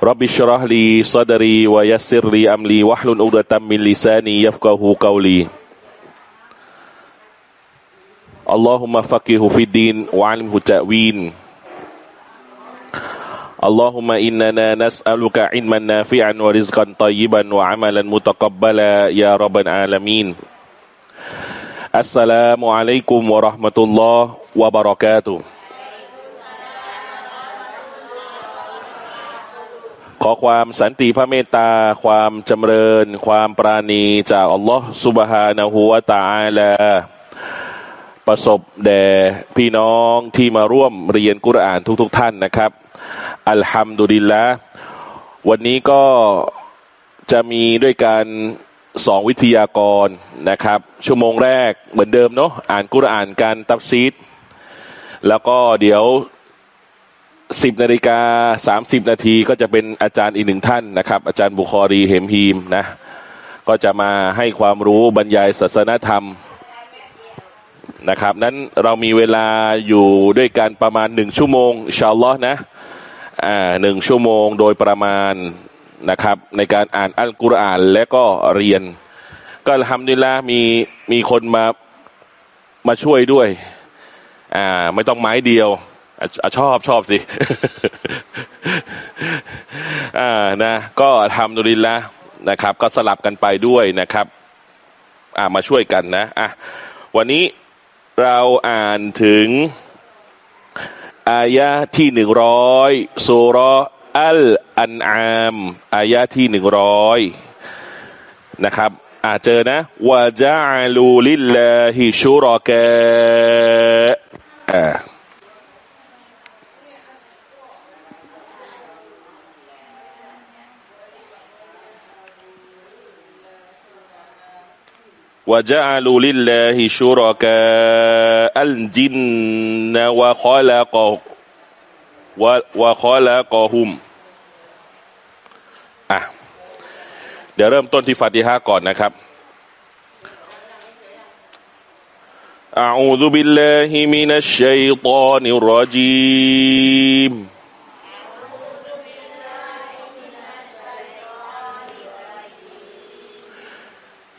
رب اشرح لي صدري ويسر لي أمري واحلل عقدة من لساني يفقه قولي. اللهم فقهه في الدين وعلمه التأويل. اللهم إننا نسألك علما نافعا ورزقا طيبا وعملا متقبلا يا رب العالمين. السلام عليكم ورحمة الله وبركاته. ขอความสันติพระเมตตา ความจำเริญ ความปราณีจากอัลลอฮฺสุบฮานะฮูวาตาอาลาประสบแด่พี่น้องที่มาร่วมเรียนกุรอานทุกๆทท่านนะครับ อัลฮัมดุลิลละวันนี้ก็จะมีด้วยการสองวิทยากรนะครับ ชั่วโมงแรกเหมือนเดิมเนาะอ่านกุรอานการตับซีดแล้วก็เดี๋ยว สิบนาฬิกาสามสิบนาทีก็จะเป็นอาจารย์อีกหนึ่งท่านนะครับ อาจารย์บุคอรีเหมฮีมนะ ก็จะมาให้ความรู้บรรยายศาสนธรรมนะครับ นั้นเรามีเวลาอยู่ด้วยกันประมาณหนึ่งชั่วโมงชาลลอฮ์นะอ่าหนึ่งชั่วโมงโดยประมาณนะครับ ในการอ่านอัลกุรอานและก็เรียน ก็ทำดีละมีมีคนมามาช่วยด้วยอ่าไม่ต้องไม้เดียว ชอบชอบสิอ่านะ ก็ทำดุลินละนะครับ ก็สลับกันไปด้วยนะครับ อ่ามาช่วยกันนะอะวันนี้เราอ่านถึง อายะที่หนึ่งร้อยสุรอัลอันอาม อายะที่หนึ่งร้อยนะครับอาเจอนะวะจาลูลิลลาฮิชุรกะ وجعلوا لله شركاء الجن وخلق وخلقهم อ่ะเดี๋ยวเริ่มต้นที่ฟาติฮะก่อนนะครับ أعوذ بالله من الشيطان الرجيم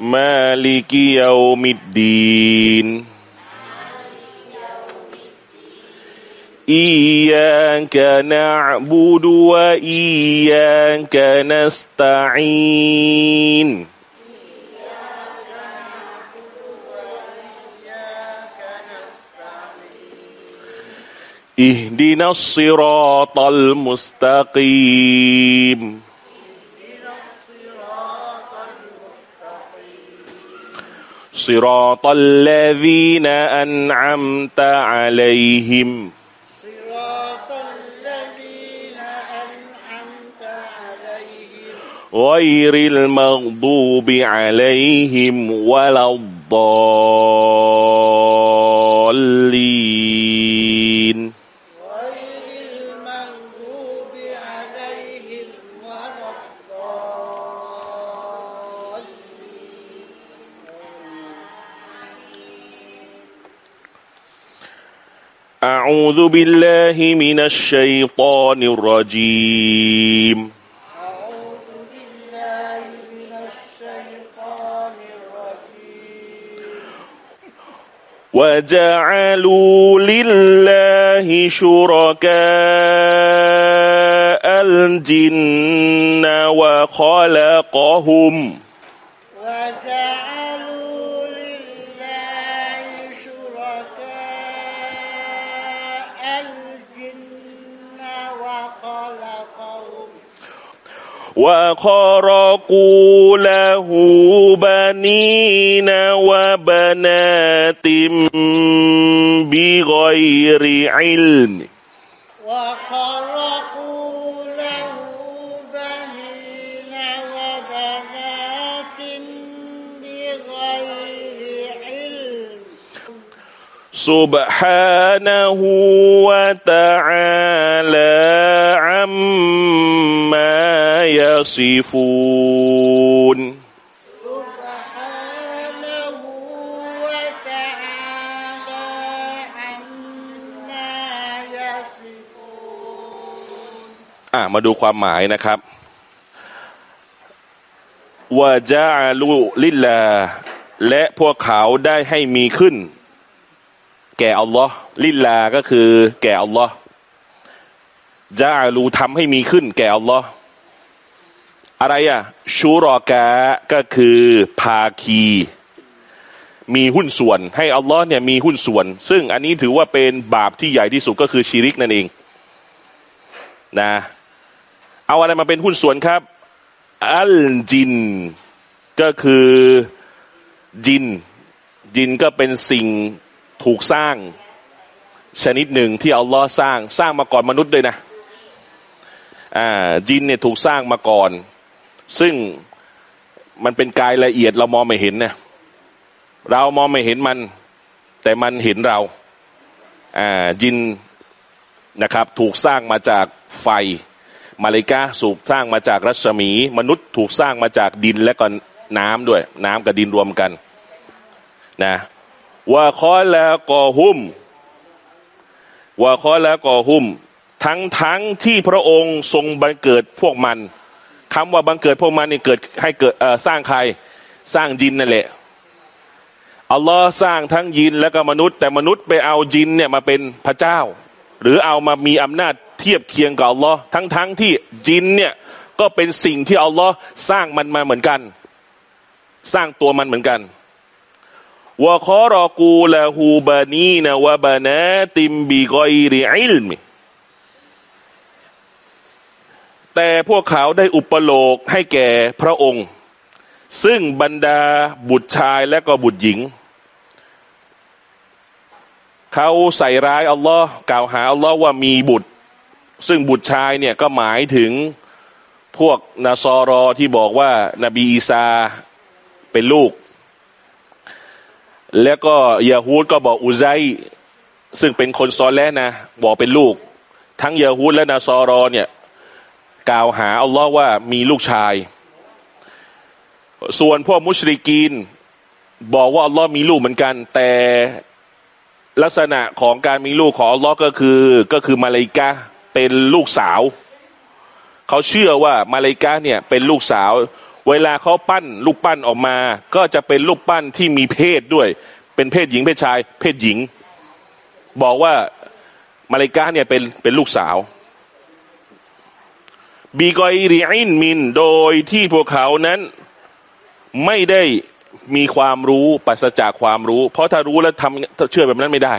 مالك يوم الدين إياك نعبد وإياك نستعين اهدنا الصراط المستقيم صراط الذين أنعمت عليهم. صراط الذين أنعمت عليهم. غير المغضوب عليهم ولا الضالين. أعوذ بالله من الشيطان الرجيم. وجعلوا لله شركاء الجن وخلقهم وخرقوا له بنين وبنات بغير علم وخرقوا سبحانه وتعالى عما يصفون سبحانه وتعالى عما يصفون อ่ะมาดูความหมายนะครับว่าจาลูลิลลาและพวกเขาได้ให้มีขึ้น แก่อัลลอฮ์ลิลลา ก็คือ แก่อัลลอฮ์จาลูทำให้มีขึ้น แก่อัลลอฮ์อะไรอะชูรอกะก็คือภาคี มีหุ้นส่วน ให้อัลลอฮ์เนี่ยมีหุ้นส่วน ซึ่งอันนี้ถือว่าเป็นบาปที่ใหญ่ที่สุดก็คือชีริกนั่นเองนะเอาอะไรมาเป็นหุ้นส่วนครับ อัลจิน ก็คือจิน จินก็เป็นสิ่ง ถูกสร้างชนิดหนึ่งที่อัลลอฮ์สร้างสร้างมาก่อนมนุษย์ด้วยนะอ่าจินเนี่ยถูกสร้างมาก่อน ซึ่งมันเป็นกายละเอียดเรามองไม่เห็นนะเรามองไม่เห็นมัน แต่มันเห็นเราอ่าจินนะครับ ถูกสร้างมาจากไฟ มาเลกาสูกสร้างมาจากรัศมี มนุษย์ถูกสร้างมาจากดินและก็น้ำด้วย น้ำกับดินรวมกัน นะ ว่าคอแล้วก่อหุ้มว่าคอแล้วก่อหุ้มทั้งทั้งที่พระองค์ทรงบังเกิดพวกมันคำว่าบังเกิดพวกมันนี่เกิดให้เกิดสร้างใครสร้างจินนั่นแหละอัลลอฮ์สร้างทั้งยินและก็มนุษย์ แต่มนุษย์ไปเอาจินเนี่ยมาเป็นพระเจ้า หรือเอามามีอำนาจเทียบเคียงกับอัลลอฮ์ทั้งทั้งที่จินเนี่ยก็เป็นสิ่งที่อัลลอฮ์สร้างมันมาเหมือนกัน สร้างตัวมันเหมือนกัน วะคอรอกูละฮูบานีนะวะบานาติมบิกอยริอิลมิแต่พวกเขาได้อุปโลกให้แก่พระองค์ ซึ่งบรรดาบุตรชายและก็บุตรหญิง เขาใส่ร้ายอัลลอฮ์กล่าวหาอัลลอฮ์ว่ามีบุตร ซึ่งบุตรชายเนี่ยก็หมายถึงพวกนาซอรอที่บอกว่านบีอีสาเป็นลูก แล้วก็ยาฮูดก็บอกอุไซซึ่งเป็นคนซอลแล้วนะบอกเป็นลูก ทั้งยาฮูดและนาซอรอเนี่ย กล่าวหาอัลลอฮ์ว่ามีลูกชาย ส่วนพวกมุชริกีน บอกว่าอัลลอฮ์มีลูกเหมือนกัน แต่ลักษณะของการมีลูกของอัลลอฮ์ก็คือก็คือมาเลายกาเป็นลูกสาว เขาเชื่อว่ามาเลายกาเนี่ยเป็นลูกสาว เวลาเขาปั้นลูกปั้นออกมา ก็จะเป็นลูกปั้นที่มีเพศด้วย เป็นเพศหญิงเพศชาย เพศหญิง บอกว่ามาเลกาเนี่ยเป็นเป็นลูกสาวบีกอยริอินมินโดยที่พวกเขานั้นไม่ได้มีความรู้ปราศจากความรู้ เพราะถ้ารู้แล้วทำเชื่อแบบนั้นไม่ได้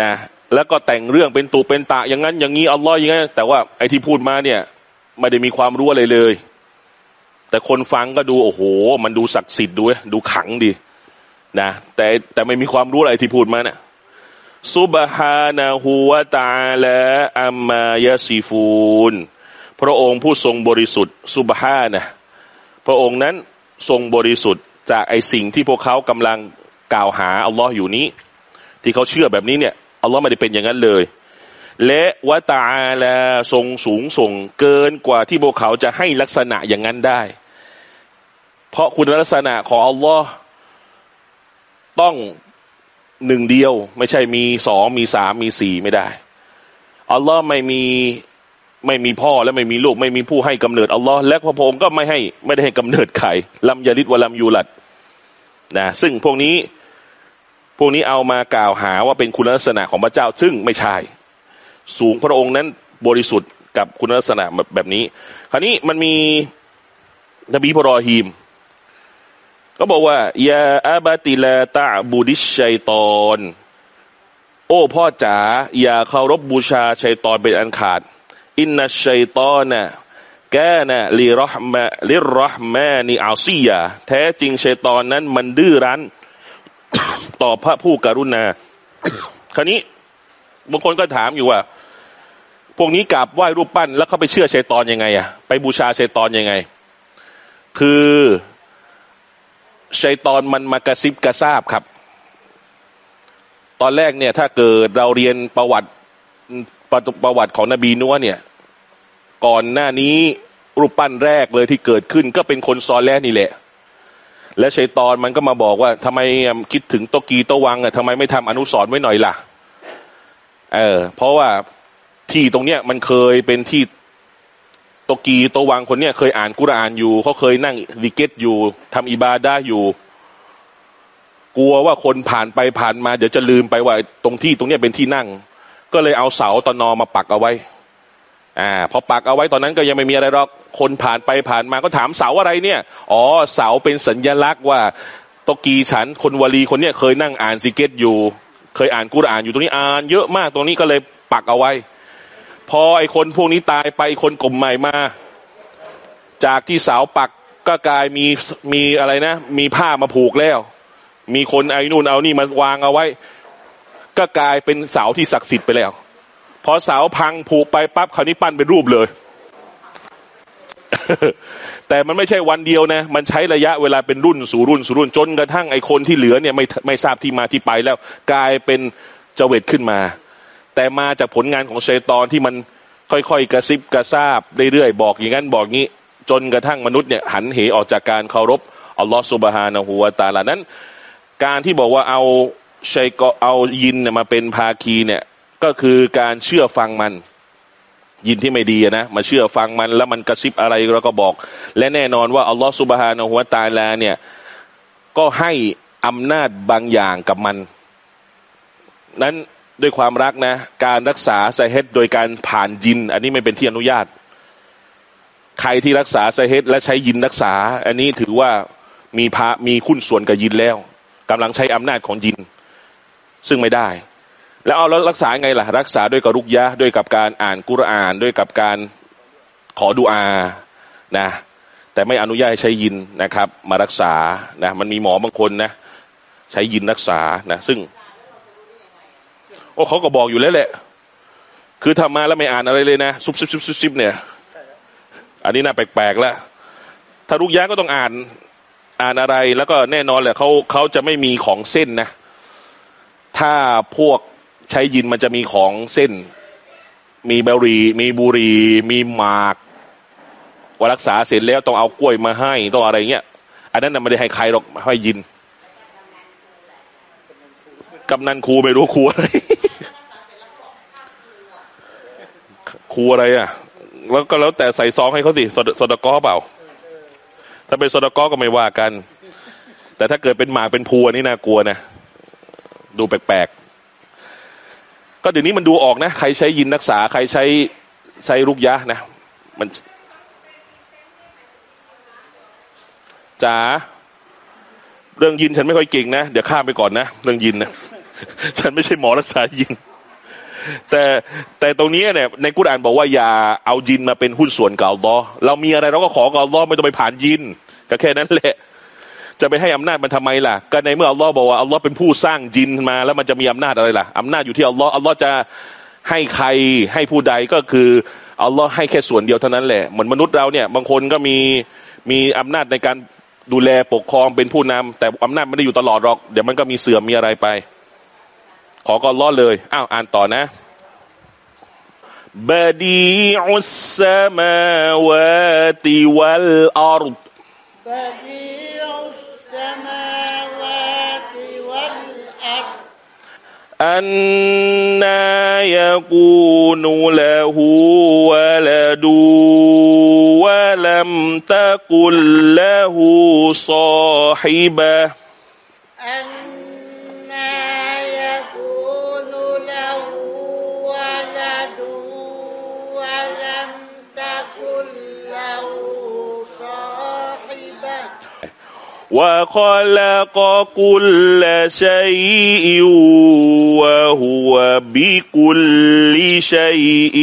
นะแล้วก็แต่งเรื่องเป็นตูเป็นตะอย่างนั้นอย่างนี้อัลลอฮ์อย่างนั้นแต่ว่าไอ้ที่พูดมาเนี่ย ไม่ได้มีความรู้อะไรเลย แต่คนฟังก็ดูโอ้โห มันดูศักดิ์สิทธิ์ดูดูขังดีนะแต่แต่ไม่มีความรู้อะไรที่พูดมาเนี่ยซุบฮานะฮูวตาละอัมมายาซีฟูนพระองค์ผู้ทรงบริสุทธิ์ซุบฮานะพระองค์นั้นทรงบริสุทธิ์จากไอสิ่งที่พวกเขากำลังกล่าวหาอัลลอฮ์อยู่นี้ ที่เขาเชื่อแบบนี้เนี่ยอัลลอฮ์ไม่ได้เป็นอย่างนั้นเลย และวะตาลาทรงสูงส่งเกินกว่าที่พวกเขาจะให้ลักษณะอย่างนั้นได้ เพราะคุณลักษณะของอัลลอฮ์ต้องหนึ่งเดียว ไม่ใช่มีสองมีสามมีสี่ไม่ได้อัลลอฮ์ไม่มีไม่มีพ่อและไม่มีลูก ไม่มีผู้ให้กำเนิดอัลลอฮ์และพระพงค์ก็ไม่ให้ไม่ได้ให้กำเนิดใครลำยาลิดวะลำยูลัดนะซึ่งพวกนี้พวกนี้เอามากล่าวหาว่าเป็นคุณลักษณะของพระเจ้า ซึ่งไม่ใช่ สูงพระองค์นั้นบริสุทธิ์กับคุณลักษณะแบบแบบนี้ คราวนี้มันมีนบีพรอฮีมก็บอกว่ายาอาบาติลาตาบูดิชัยตอน โอ้พ่อจ๋าอย่าเคารพบบูชาชัยตอนเป็นอันขาด อินนัชัยตอนน่ะแกน่ะลิรอห์มะลิรอห์มานีอาซียาแท้จริงชัยตอนนั้นมันดื้อรั้น ต่อพระผู้กรุณา คราวนี้บางคนก็ถามอยู่ว่า พวกนี้กราบไหว้รูปปั้น แล้วเขาไปเชื่อชัยตอนยังไงอะไปบูชาชัยตอนยังไง คือชัยตอนมันมากระซิบกระซาบครับ ตอนแรกเนี่ย ถ้าเกิดเราเรียนประวัติประประวัติของนบีนัวเนี่ย ก่อนหน้านี้รูปปั้นแรกเลยที่เกิดขึ้น ก็เป็นคนซอลแลนี่แหละ และชัยตอนมันก็มาบอกว่าทำไมคิดถึงโตกีโตวังอะทำไมไม่ทำอนุสรณ์ไว้หน่อยล่ะ เออ เพราะว่า ที่ตรงเนี้ยมันเคยเป็นที่โตกีโตวังคนเนี้ยเคยอ่านกุรอานอยู่เขาเคยนั่งวิเกตอยู่ทำอิบาดาอยู่ กลัวว่าคนผ่านไปผ่านมาเดี๋ยวจะลืมไปว่า ตรงที่ตรงเนี้ยเป็นที่นั่ง ก็เลยเอาเสาตอนอมาปักเอาไว้อ่าพอปักเอาไว้ตอนนั้นก็ยังไม่มีอะไรหรอกคนผ่านไปผ่านมาก็ถามเสาอะไรเนี่ยอ๋อเสาเป็นสัญญลักษณ์ว่าโตกีฉันคนวลีคนเนี้ยเคยนั่งอ่านซิกเกตอยู่ เคยอ่านกุรอานอยู่ตรงนี้อ่านเยอะมากตรงนี้ก็เลยปักเอาไว้ พอไอคนพวกนี้ตายไปคนกลุ่มใหม่มา จากที่สาวปักก็กลายมีมีอะไรนะ มีผ้ามาผูกแล้ว มีคนไอ้นู่นเอานี่มาวางเอาไว้ ก็กลายเป็นเสาที่ศักดิ์สิทธิ์ไปแล้ว พอเสาพังผูกไปปั๊บคราวนี้ปั้นเป็นรูปเลย แต่มันไม่ใช่วันเดียวนะ มันใช้ระยะเวลาเป็นรุ่นสู่รุ่นสู่รุ่นจนกระทั่งไอ้คนที่เหลือเนี่ยไม่ไม่ทราบที่มาที่ไปแล้ว กลายเป็นเจเวตขึ้นมา แต่มาจากผลงานของเชยตอนที่มันค่อยๆ กระซิบกระซาบเรื่อยๆ บอกอย่างนั้นบอกงี้ จนกระทั่งมนุษย์เนี่ยหันเหออกจากการเคารพอัลลอฮฺสุบฮานะฮูวาตาลานั้น การที่บอกว่าเอาชัยกเอายินเนี่ยมาเป็นภาคีเนี่ยก็คือการเชื่อฟังมัน ยินที่ไม่ดีนะมาเชื่อฟังมันแล้วมันกระซิบอะไรเราก็บอก และแน่นอนว่าอัลลอฮฺสุบฮานะฮูวาตาลาเนี่ยก็ให้อำนาจบางอย่างกับมัน นั้น ด้วยความรักนะ การรักษาไซเฮตโดยการผ่านยิน อันนี้ไม่เป็นที่อนุญาต ใครที่รักษาไซเฮตและใช้ยินรักษา อันนี้ถือว่ามีพระมีคุณส่วนกับยินแล้วกำลังใช้อำนาจของยิน ซึ่งไม่ได้ แล้วเอาแล้วรักษาไงล่ะ รักษาด้วยกับรุกยะด้วยกับการอ่านกุรอาน ด้วยกับการขอดุอานะ แต่ไม่อนุญาตให้ใช้ยินนะครับ มารักษานะมันมีหมอบางคนนะ ใช้ยินรักษานะ ซึ่ง โอ้เขาก็บอกอยู่แล้วแหละ คือทำมาแล้วไม่อ่านอะไรเลยนะซุบซิบซุบซิบซิบเนี่ย อันนี้น่าแปลกๆแล้วถ้ารุกยะก็ต้องอ่านอ่านอะไรแล้วก็แน่นอนแหละเขาเขาจะไม่มีของเส้นนะ ถ้าพวกใช้ยินมันจะมีของเส้น มีบรี มีบุรี มีหมากว่ารักษาเสร็จแล้วต้องเอากล้วยมาให้ต้องอะไรเงี้ย อันนั้นน่ะไม่ได้ให้ใครหรอกให้ยินกำนันครูไม่รู้ครูอะไร ครูอะไรอะ แล้วก็แล้วแต่ใส่ซองให้เขาสิสดสดกอเปล่า ถ้าเป็นสดกอก็ไม่ว่ากัน แต่ถ้าเกิดเป็นหมากเป็นพัวนี่น่ากลัวนะดูแปลกๆก็เดี๋ยวนี้มันดูออกนะ ใครใช้ยินรักษา ใครใช้ใช้ลูกยะนะ มันจ๋าเรื่องยินฉันไม่ค่อยเก่งนะ เดี๋ยวข้ามไปก่อนนะ เรื่องยินนะ ฉันไม่ใช่หมอรักษายิน แต่แต่ตรงนี้เนี่ยในกุรอานบอกว่าอย่าเอายินมาเป็นหุ้นส่วนกับอัลลอฮ์เรามีอะไรเราก็ขอกับอัลลอฮ์ไม่ต้องไปผ่านยินก็แค่นั้นแหละ จะไปให้อำนาจมันทำไมล่ะ ก็ในเมื่ออัลลอฮ์บอกว่าอัลลอฮ์เป็นผู้สร้างยินมาแล้วมันจะมีอำนาจอะไรล่ะอำนาจอยู่ที่อัลลอฮ์อัลลอฮ์จะให้ใครให้ผู้ใดก็คืออัลลอฮ์ให้แค่ส่วนเดียวเท่านั้นแหละเหมือนมนุษย์เราเนี่ย บางคนก็มีมีอำนาจในการดูแลปกครองเป็นผู้นำแต่อำนาจไม่ได้อยู่ตลอดหรอก เดี๋ยวมันก็มีเสื่อมมีอะไรไป ของอัลลอฮ์เลยอ้าวอ่านต่อนะบดีอุสสมาวาติวัลอาร์ดบดีอุสสมาวาติวัลอาร์ดอันนายูนุละหูวะละดูวะลัมตะกุลละหูซาฮิบะ وخلق كل شيء وهو بكل شيء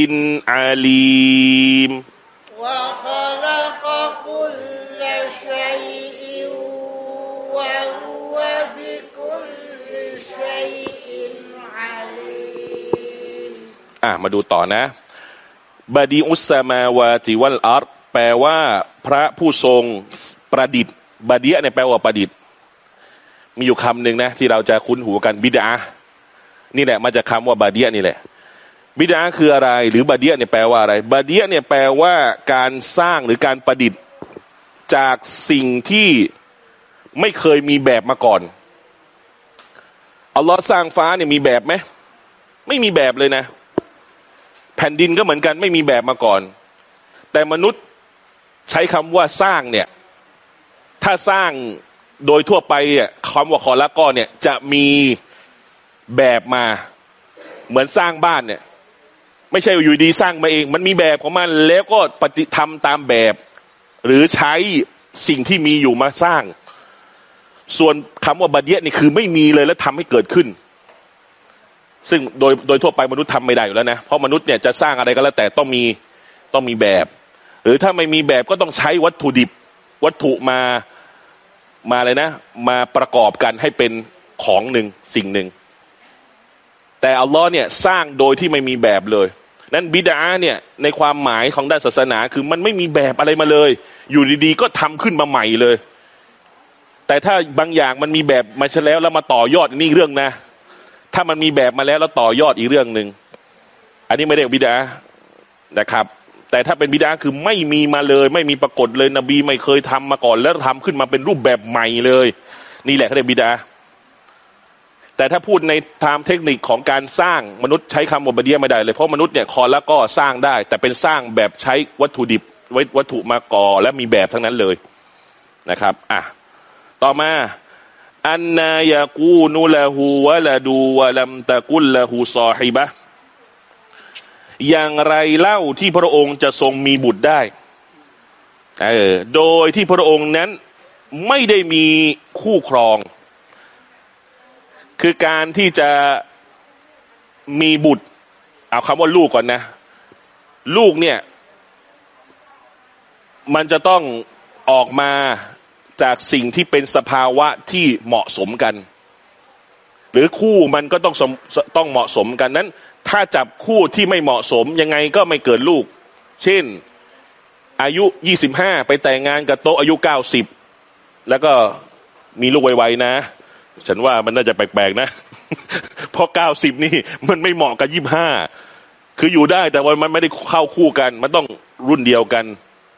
عليم وخلق كل شيء وهو بكل شيء عليم อ่ะมาดูต่อนะบดีอุสสามาวาติวัลอาร์แปลว่าพระผู้ทรงประดิษฐ์ บาดียเนี่ยแปลว่าประดิษฐ์ มีอยู่คำหนึ่งนะ ที่เราจะคุ้นหูกันบิดา นี่แหละมาจากคาว่าบาเดียนี่แหละ บิดาคืออะไร หรือบาเดียเนี่ยแปลว่าอะไร บาเดียเนี่ยแปลว่าการสร้างหรือการประดิษฐ์จากสิ่งที่ไม่เคยมีแบบมาก่อน อัลลอฮ์สร้างฟ้าเนี่ยมีแบบไหม ไม่มีแบบเลยนะ แผ่นดินก็เหมือนกันไม่มีแบบมาก่อน แต่มนุษย์ใช้คำว่าสร้างเนี่ย ถ้าสร้างโดยทั่วไปอะคำว่าขอละก้อเนี่ย จะมีแบบมา เหมือนสร้างบ้านเนี่ย ไม่ใช่อยู่ดีสร้างมาเอง มันมีแบบของมันแล้วก็ปฏิทำตามแบบ หรือใช้สิ่งที่มีอยู่มาสร้าง ส่วนคำว่าบาเดียนี่คือไม่มีเลยแล้วทำให้เกิดขึ้น ซึ่งโดยโดยทั่วไปมนุษย์ทำไม่ได้อยู่แล้วนะเพราะมนุษย์เนี่ยจะสร้างอะไรก็แล้วแต่ต้องมีต้องมีแบบ หรือถ้าไม่มีแบบก็ต้องใช้วัตถุดิบวัตถุมา มาเลยนะ มาประกอบกันให้เป็นของหนึ่งสิ่งหนึ่ง แต่อัลลอฮ์เนี่ยสร้างโดยที่ไม่มีแบบเลย นั้นบิดาเนี่ยในความหมายของด้านศาสนาคือมันไม่มีแบบอะไรมาเลย อยู่ดีๆ ก็ทำขึ้นมาใหม่เลย แต่ถ้าบางอย่างมันมีแบบมาชแล้วแล้วมาต่อยอดนี่เรื่องนะ ถ้ามันมีแบบมาแล้วแล้วต่อยอดอีกเรื่องหนึ่งอันนี้ไม่ได้บิดานะครับ แต่ถ้าเป็นบิดาคือไม่มีมาเลย ไม่มีปรากฏเลยนบีไม่เคยทำมาก่อน แล้วทำขึ้นมาเป็นรูปแบบใหม่เลย นี่แหละเขาเรียกบิดา แต่ถ้าพูดในทางเทคนิคของการสร้างมนุษย์ใช้คำว่าบเดียไม่ได้เลยเพราะมนุษย์เนี่ยคอแล้วก็สร้างได้ แต่เป็นสร้างแบบใช้วัตถุดิบไว้วัตถุมาก่อและมีแบบทั้งนั้นเลยนะครับอะต่อมาอันนายากูนุละหูวะละดูวะลัมตะกุลละหูซอฮิบะ อย่างไรเล่าที่พระองค์จะทรงมีบุตรได้เออโดยที่พระองค์นั้นไม่ได้มีคู่ครอง คือการที่จะมีบุตร เอาคำว่าลูกก่อนนะ ลูกเนี่ย มันจะต้องออกมาจากสิ่งที่เป็นสภาวะที่เหมาะสมกัน หรือคู่มันก็ต้องสมต้องเหมาะสมกันนั้น ถ้าจับคู่ที่ไม่เหมาะสมยังไงก็ไม่เกิดลูก เช่นอายุยี่สิบห้าไปแต่งงานกับโตอายุเก้าสิบแล้วก็มีลูกไวๆนะ ฉันว่ามันน่าจะแปลกๆนะ เพราะเก้าสิบนี่มันไม่เหมาะกับยี่ห้าคืออยู่ได้แต่ว่ามันไม่ได้เข้าคู่กัน มันต้องรุ่นเดียวกัน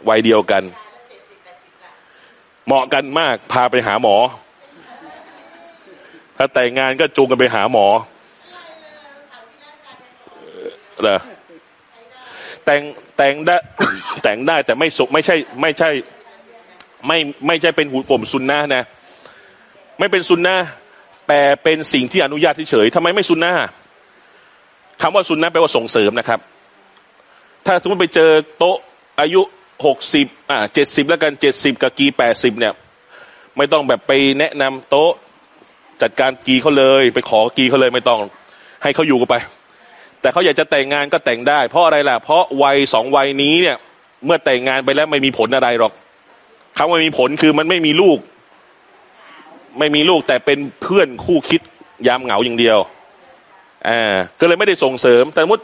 วัยเดียวกัน เหมาะกันมากพาไปหาหมอ ถ้าแต่งงานก็จูงกันไปหาหมอ เหรอแต่งแต่งได้แต่งได้แต่ไม่สุไม่ใช่ ไม่ใช่ ไม่ไม่ใช่เป็นหูผมซุนนะนะ ไม่เป็นซุนนะแต่เป็นสิ่งที่อนุญาตเฉยทำไมไม่ซุนนะคำว่าซุนนะแปลว่าส่งเสริมนะครับ ถ้าสมมติไปเจอโต๊ะอายุหกสิบอ่าเจ็ดสิบแล้วกันเจ็ดสิบกับกีแปดสิบเนี่ย ไม่ต้องแบบไปแนะนำโต๊ะจัดการกีเขาเลย ไปขอกีเขาเลยไม่ต้อง ให้เขาอยู่กันไป แต่เขาอยากจะแต่งงานก็แต่งได้ เพราะอะไรล่ะ เพราะวัยสองวัยนี้เนี่ย เมื่อแต่งงานไปแล้วไม่มีผลอะไรหรอกคำว่ามีผลคือมันไม่มีลูก ไม่มีลูกแต่เป็นเพื่อนคู่คิดยามเหงาอย่างเดียวอ่าก็เลยไม่ได้ส่งเสริม แต่สมมติ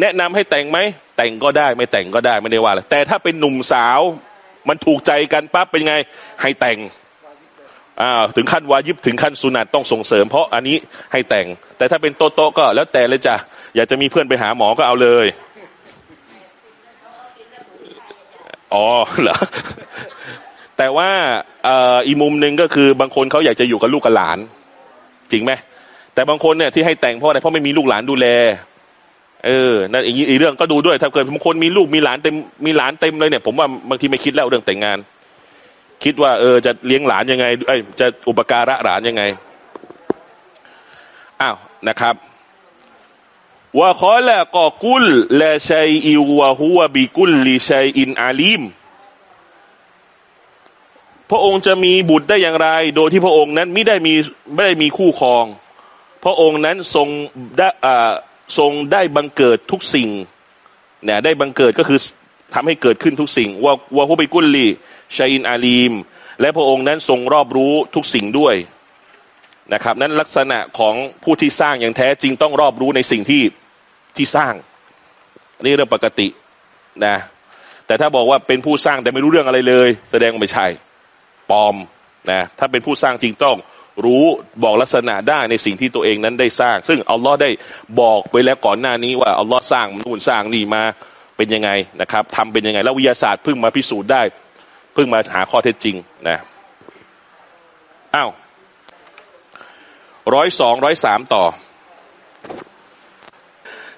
แนะนำให้แต่งไหม แต่งก็ได้ ไม่แต่งก็ได้ไม่ได้ว่าเลยแต่ถ้าเป็นหนุ่มสาว มันถูกใจกันปั๊บเป็นไง ให้แต่ง ถึงขั้นวายิบถึงขั้นสุนัตต้องส่งเสริม เพราะอันนี้ให้แต่ง แต่ถ้าเป็นโต๊ะโต๊ะก็แล้วแต่เลยจ้ะอยากจะมีเพื่อนไปหาหมอก็เอาเลยอ๋อเหรอแต่ว่าอีมุมหนึ่งก็คือบางคนเขาอยากจะอยู่กับลูกกับหลาน จริงไหมแต่บางคนเนี่ยที่ให้แต่งเพราะอะไรเพราะไม่มีลูกหลานดูแล เออนั่นอีกอีกเรื่องก็ดูด้วย ถ้าเกิดบางคนมีลูกมีหลานเต็มมีหลานเต็มเลยเนี่ยผมว่าบางทีไม่คิดแล้วเรื่องแต่งงาน คิดว่าเออจะเลี้ยงหลานยังไงเอ้ยจะอุปการะหลานยังไงอ้าวนะครับว่าขอละกอกุลและชัยอิวะฮุวบิกุลลิชัยอินอาลีมพระองค์จะมีบุตรได้อย่างไร โดยที่พระองค์นั้นไม่ได้มีไม่ได้มีคู่ครอง พระองค์นั้นทรงได้อ่าทรงได้บังเกิดทุกสิ่งเนี่ยได้บังเกิดก็คือทำให้เกิดขึ้นทุกสิ่งว่าว่าผู้ไปกุลลี ชัยอินอาลีม และพระองค์นั้นทรงรอบรู้ทุกสิ่งด้วยนะครับ นั้นลักษณะของผู้ที่สร้างอย่างแท้จริงต้องรอบรู้ในสิ่งที่ที่สร้างนนี่เรื่องปกตินะแต่ถ้าบอกว่าเป็นผู้สร้างแต่ไม่รู้เรื่องอะไรเลย แสดงว่าไม่ใช่ปลอมนะถ้าเป็นผู้สร้างจริงต้องรู้บอกลักษณะได้ในสิ่งที่ตัวเองนั้นได้สร้าง ซึ่งอัลลอฮ์ได้บอกไปแล้วก่อนหน้านี้ว่าอัลลอฮ์สร้างนู่นสร้างนี่มาเป็นยังไงนะครับทำเป็นยังไง แล้ววิทยาศาสตร์เพิ่งมาพิสูจน์ได้ พิ่งมาหาข้อเท็จจริงนะอ้าวร้อยสองร้อยสามต่อ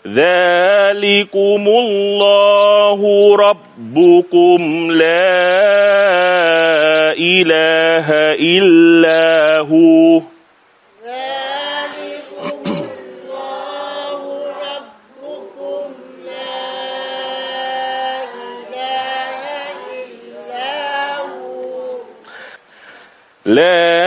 ذلكم الله ربكم لا إله إلا هو لا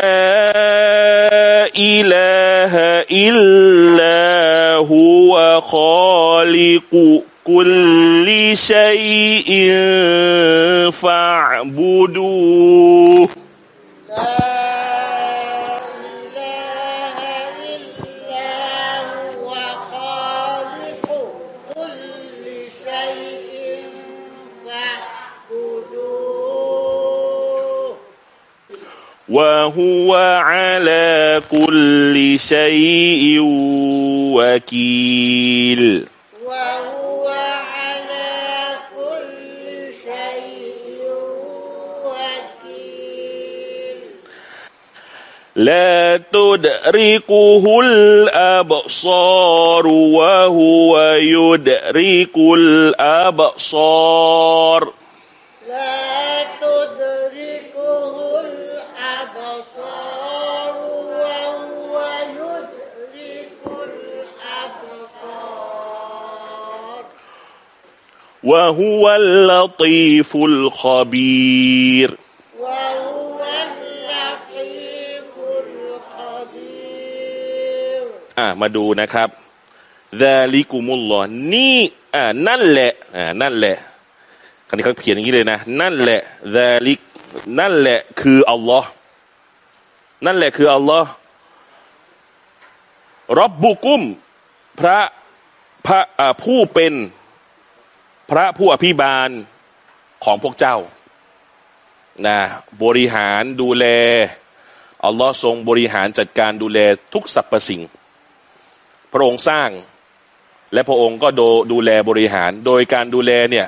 إله إلا هو خالق كل شيء فاعبدوه. وهو على كل شيء وكيل. وهو على كل شيء وكيل. لا تدركه الأبصار وهو يدرك الأبصار. لا وهو اللطيف الخبير وهو اللطيف الخبير อ่ามาดูนะครับ ذلكم الله นี่อ่านั่นแหละอ่านั่นแหละคราวนี้เขาเขียนอย่างนี้เลยนะ นั่นแหละ ذلك นั่นแหละคืออัลลอฮ์นั่นแหละคืออัลลอฮ์รับบุกุม พระพระอ่าผู้เป็น พระผู้อภิบาลของพวกเจ้านะบริหารดูแลอัลลอฮ์ทรงบริหารจัดการดูแลทุกสรรพสิ่ง พระองค์สร้างและพระองค์ก็ดูดูแลบริหาร โดยการดูแลเนี่ย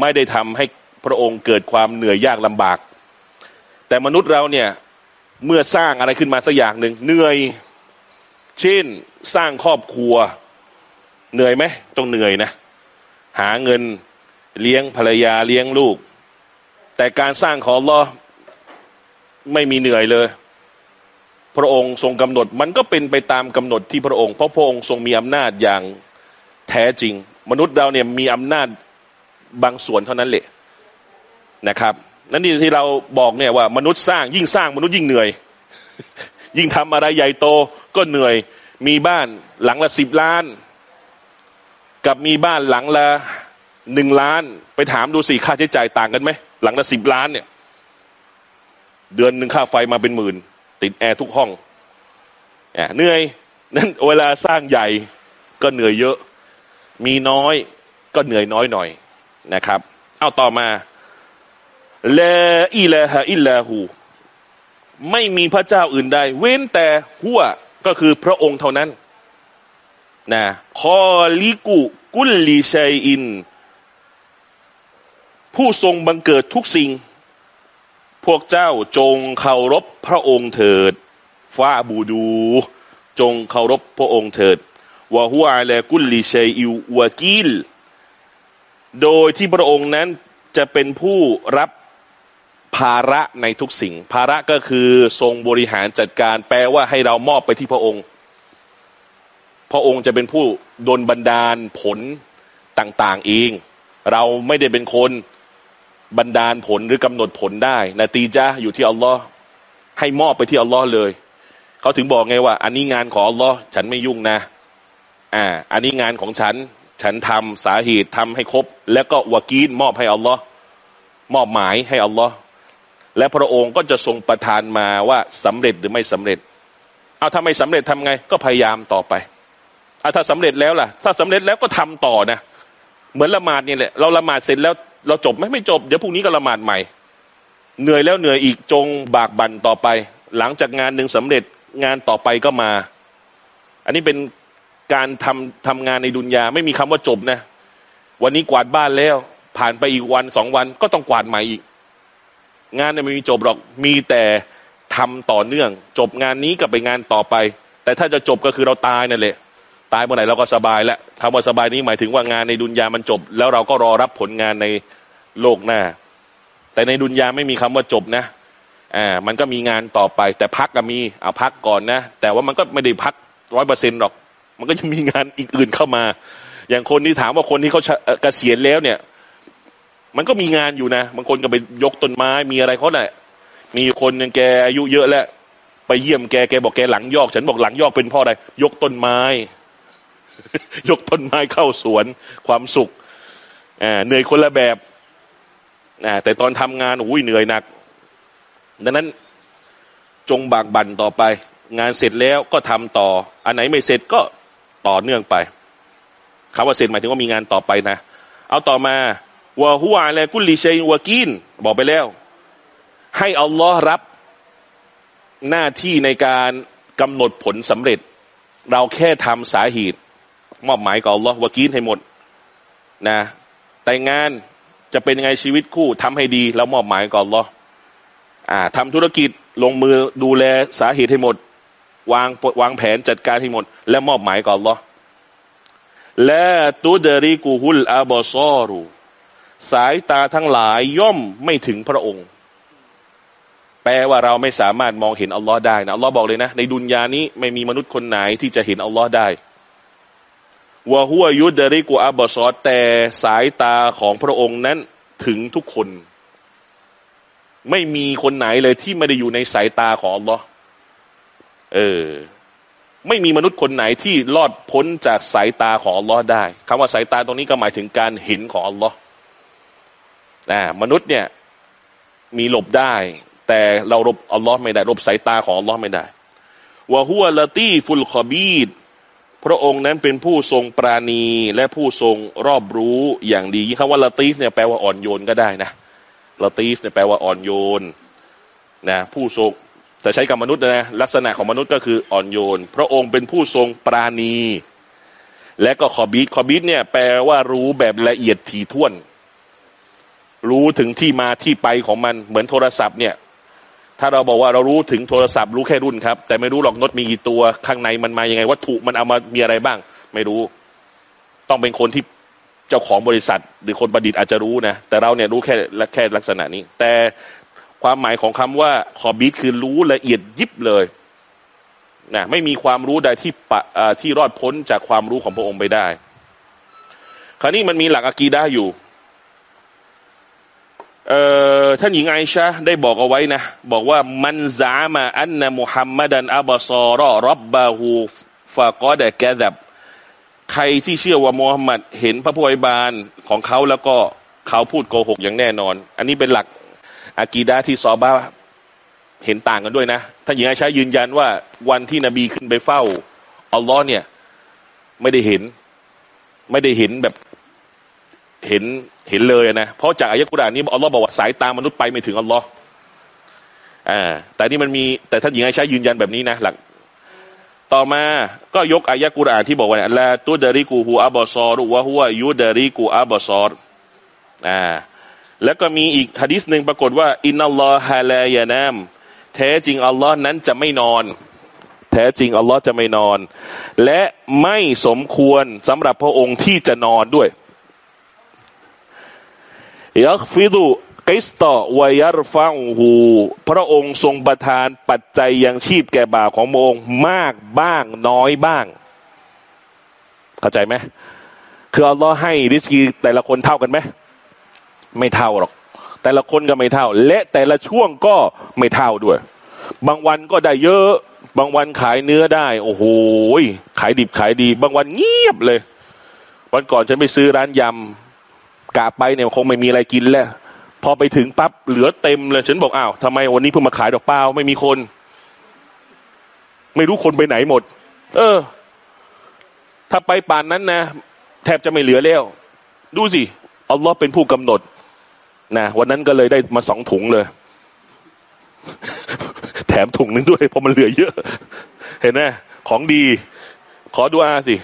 ไม่ได้ทำให้พระองค์เกิดความเหนื่อยยากลำบาก แต่มนุษย์เราเนี่ยเมื่อสร้างอะไรขึ้นมาสักอย่างหนึ่งเหนื่อย เช่นสร้างครอบครัว เหนื่อยไหมต้องเหนื่อยนะ หาเงินเลี้ยงภรรยาเลี้ยงลูก แต่การสร้างของลอฮ์ไม่มีเหนื่อยเลย พระองค์ทรงกำหนดมันก็เป็นไปตามกำหนดที่พระองค์เพราะพระองค์ทรงมีอำนาจอย่างแท้จริง มนุษย์เราเนี่ยมีอำนาจบางส่วนเท่านั้นแหละนะครับนั่นนี่ที่เราบอกเนี่ยว่ามนุษย์สร้างยิ่งสร้างมนุษย์ยิ่งเหนื่อย ยิ่งทำอะไรใหญ่โตก็เหนื่อย มีบ้านหลังละสิบล้าน กับมีบ้านหลังละหนึ่งล้าน ไปถามดูสิค่าใช้จ่ายต่างกันไหมหลังละสิบล้านเนี่ย เดือนหนึ่งค่าไฟมาเป็นหมื่น ติดแอร์ทุกห้องอะเหนื่อยนั่นเวลาสร้างใหญ่ก็เหนื่อยเยอะ มีน้อยก็เหนื่อยน้อยหน่อยนะครับ เอาต่อมาลอิลาฮะอิลลาหูไม่มีพระเจ้าอื่นใด เว้นแต่หัวก็คือพระองค์เท่านั้น นะคอลิกุกุลลิชัยอิน ผู้ทรงบังเกิดทุกสิ่ง พวกเจ้าจงเคารพพระองค์เถิดฟาบูดู จงเคารพพระองค์เถิดวะฮุอาลกุลลิชัยอิววะกิลโดยที่พระองค์นั้นจะเป็นผู้รับภาระในทุกสิ่ง ภาระก็คือทรงบริหารจัดการแปลว่าให้เรามอบไปที่พระองค์ พระองค์จะเป็นผู้ดลบันดาลผลต่างๆเอง เราไม่ได้เป็นคนบันดาลผลหรือกำหนดผลได้นาตีจ้าอยู่ที่อัลลอฮ์ให้มอบไปที่อัลลอฮ์เลย เขาถึงบอกไงว่า อันนี้งานของอัลลอฮ์ฉันไม่ยุ่งนะ อ่า อันนี้งานของฉัน ฉันทำสาเหตุทำให้ครบ แล้วก็วากีนมอบให้อัลลอฮ์มอบหมายให้อัลลอฮ์และพระองค์ก็จะทรงประทานมาว่าสำเร็จหรือไม่สำเร็จ เอาถ้าไม่สำเร็จทำไง ก็พยายามต่อไป ถ้าสำเร็จแล้วล่ะ ถ้าสำเร็จแล้วก็ทำต่อนะเหมือนละหมาดนี่แหละเราละหมาดเสร็จแล้วเราจบไหมไม่จบเดี๋ยวพรุ่งนี้ก็ละหมาดใหม่ เหนื่อยแล้วเหนื่อยอีกจงบากบั่นต่อไป หลังจากงานหนึ่งสำเร็จงานต่อไปก็มา อันนี้เป็นการทำทำงานในดุนยาไม่มีคำว่าจบนะ วันนี้กวาดบ้านแล้ว ผ่านไปอีกวันสองวันก็ต้องกวาดใหม่อีก งานเนี่ยไม่มีจบหรอกมีแต่ทำต่อเนื่อง จบงานนี้ก็ไปงานต่อไป แต่ถ้าจะจบก็คือเราตายนั่นแหละ ตายเมื่อไหร่เราก็สบายแล้วคำว่าสบายนี้หมายถึงว่างานในดุนยามันจบ แล้วเราก็รอรับผลงานในโลกหน้า แต่ในดุนยาไม่มีคำว่าจบนะอ่ามันก็มีงานต่อไป แต่พักก็มีเอาพักก่อนนะ แต่ว่ามันก็ไม่ได้พักร้อยเปอร์เซ็นต์หรอก มันก็จะมีงานอีกอื่นเข้ามา อย่างคนที่ถามว่าคนที่เขาเกษียณแล้วเนี่ย มันก็มีงานอยู่นะบางคนก็ไปยกต้นไม้ มีอะไรเขาเนี่ยมีคนยังแกอายุเยอะแล้ว ไปเยี่ยมแกแกบอกแกหลังยอก ฉันบอกหลังยอกเป็นพ่ออะไรยกต้นไม้ ยกต้นไม้เข้าสวนความสุขเหนื่อยคนละแบบแต่ตอนทำงานอุ้ยเหนื่อยหนัก ดังนั้นจงบากบั่นต่อไป งานเสร็จแล้วก็ทำต่อ อันไหนไม่เสร็จก็ต่อเนื่องไปคำว่าเสร็จหมายถึงว่ามีงานต่อไปนะ เอาต่อมาวะฮุวาแลกุลิชัยวะกินบอกไปแล้ว ให้อัลลอฮ์รับหน้าที่ในการกำหนดผลสำเร็จ เราแค่ทำสาเหตุ มอบหมายกับอัลลอฮ์วะกินให้หมดนะแต่งงานจะเป็นยังไงชีวิตคู่ทำให้ดีแล้วมอบหมายกับอัลลอฮ์อ่าทำธุรกิจลงมือดูแลสาเหตุให้หมด วางวางแผนจัดการให้หมด และมอบหมายกับอัลลอฮ์และตูเดริกูฮุลอาบอซอรูสายตาทั้งหลายย่อมไม่ถึงพระองค์ แปลว่าเราไม่สามารถมองเห็นอัลลอฮ์ได้นะอัลลอฮ์บอกเลยนะ ในดุนยานี้ไม่มีมนุษย์คนไหนที่จะเห็นอัลลอฮ์ได้ วะฮุวยุดเดริกูอาบอซอแต่สายตาของพระองค์นั้นถึงทุกคน ไม่มีคนไหนเลยที่ไม่ได้อยู่ในสายตาของอัลลอฮ์เออ ไม่มีมนุษย์คนไหนที่รอดพ้นจากสายตาของอัลลอฮ์ได้คำว่าสายตาตรงนี้ก็หมายถึงการเห็นของอัลลอฮ์นะมนุษย์เนี่ย มีหลบได้ แต่เราหลบอัลลอฮ์ไม่ได้หลบสายตาของอัลลอฮ์ไม่ได้วะฮุวละตีฟุลคอบีด พระองค์นั้นเป็นผู้ทรงปราณีและผู้ทรงรอบรู้อย่างดีคำว่าละตีฟเนี่ยแปลว่าอ่อนโยนก็ได้นะละตีฟเนี่ยแปลว่าอ่อนโยนนะผู้ทรงแต่ใช้กับมนุษย์นะลักษณะของมนุษย์ก็คืออ่อนโยน พระองค์เป็นผู้ทรงปราณี และก็ขอบีดขอบีดเนี่ยแปลว่ารู้แบบละเอียดถี่ถ้วน รู้ถึงที่มาที่ไปของมันเหมือนโทรศัพท์เนี่ย ถ้าเราบอกว่าเรารู้ถึงโทรศัพท์รู้แค่รุ่นครับ แต่ไม่รู้หรอกนดมีกี่ตัวข้างในมันมายังไงวัตถุมันเอามามีอะไรบ้าง ไม่รู้ ต้องเป็นคนที่เจ้าของบริษัท หรือคนประดิษฐ์อาจจะรู้นะแต่เราเนี่ยรู้แค่แค่ลักษณะนี้ แต่ความหมายของคำว่าขอบีทคือรู้ละเอียดยิบเลยนะไม่มีความรู้ใดที่ปะที่รอดพ้นจากความรู้ของพระองค์ไปได้ คราวนี้มันมีหลักอะกีดาอยู่ ท่านหญิงไอชาได้บอกเอาไว้นะ บอกว่ามันซามาอันนะมุฮัมมัดันอับซอรอรับบาฮูฟากอดแกดับใครที่เชื่อว่ามุฮัมหมัดเห็นพระผู้อวยบาลของเขาแล้วก็เขาพูดโกหกอย่างแน่นอน อันนี้เป็นหลักอากีดาที่ซอบ้าเห็นต่างกันด้วยนะท่านหญิงไอชายืนยันว่าวันที่นบีขึ้นไปเฝ้าอัลลอฮ์เนี่ย ไม่ได้เห็น ไม่ได้เห็นแบบเห็น เห็นเลยนะ เพราะจากอายะกุรอานนี้อัลลอฮ์บอกว่าสายตามนุษย์ไปไม่ถึงอัลลอฮ์อ่าแต่นี่มันมีแต่ท่านหญิงไอาชายืนยันแบบนี้นะหลัก ต่อมาก็ยกอายะกุรอานที่บอกว่าละตุดาริกูฮูอับซอรุวะฮุวยุดาริกูอับซอรอ่าแล้วก็มีอีกฮะดิษหนึ่งปรากฏว่า อินนัลลอฮะลายานามแท้จริงอัลลอฮ์นั้นจะไม่นอน แท้จริงอัลลอฮ์จะไม่นอน และไม่สมควรสำหรับพระองค์ที่จะนอนด้วย ยักฟิดูกิสตอวายรฟังหูพระองค์ทรงประทานปัจจัยยังชีพแก่บ่าวของพระองค์มากบ้างน้อยบ้าง เข้าใจไหมคืออัลลอฮ์ให้ริสกีแต่ละคนเท่ากันไหมไม่เท่าหรอก แต่ละคนก็ไม่เท่า และแต่ละช่วงก็ไม่เท่าด้วย บางวันก็ได้เยอะ บางวันขายเนื้อได้ โอ้โหขายดิบขายดี บางวันเงียบเลย วันก่อนฉันไปซื้อร้านยำ กะไปเนี่ยคงไม่มีอะไรกินแล้ว พอไปถึงปั๊บเหลือเต็มเลย ฉันบอกอ้าวทำไมวันนี้เพิ่งมาขายดอกเปล่าไม่มีคน ไม่รู้คนไปไหนหมด เออ ถ้าไปป่านนั้นนะแทบจะไม่เหลือแล้ว ดูสิอัลลอฮ์เป็นผู้กำหนดนะวันนั้นก็เลยได้มาสองถุงเลย แถมถุงนึงด้วยเพราะมันเหลือเยอะ เห็นไหมของดี ขอดูอาสิ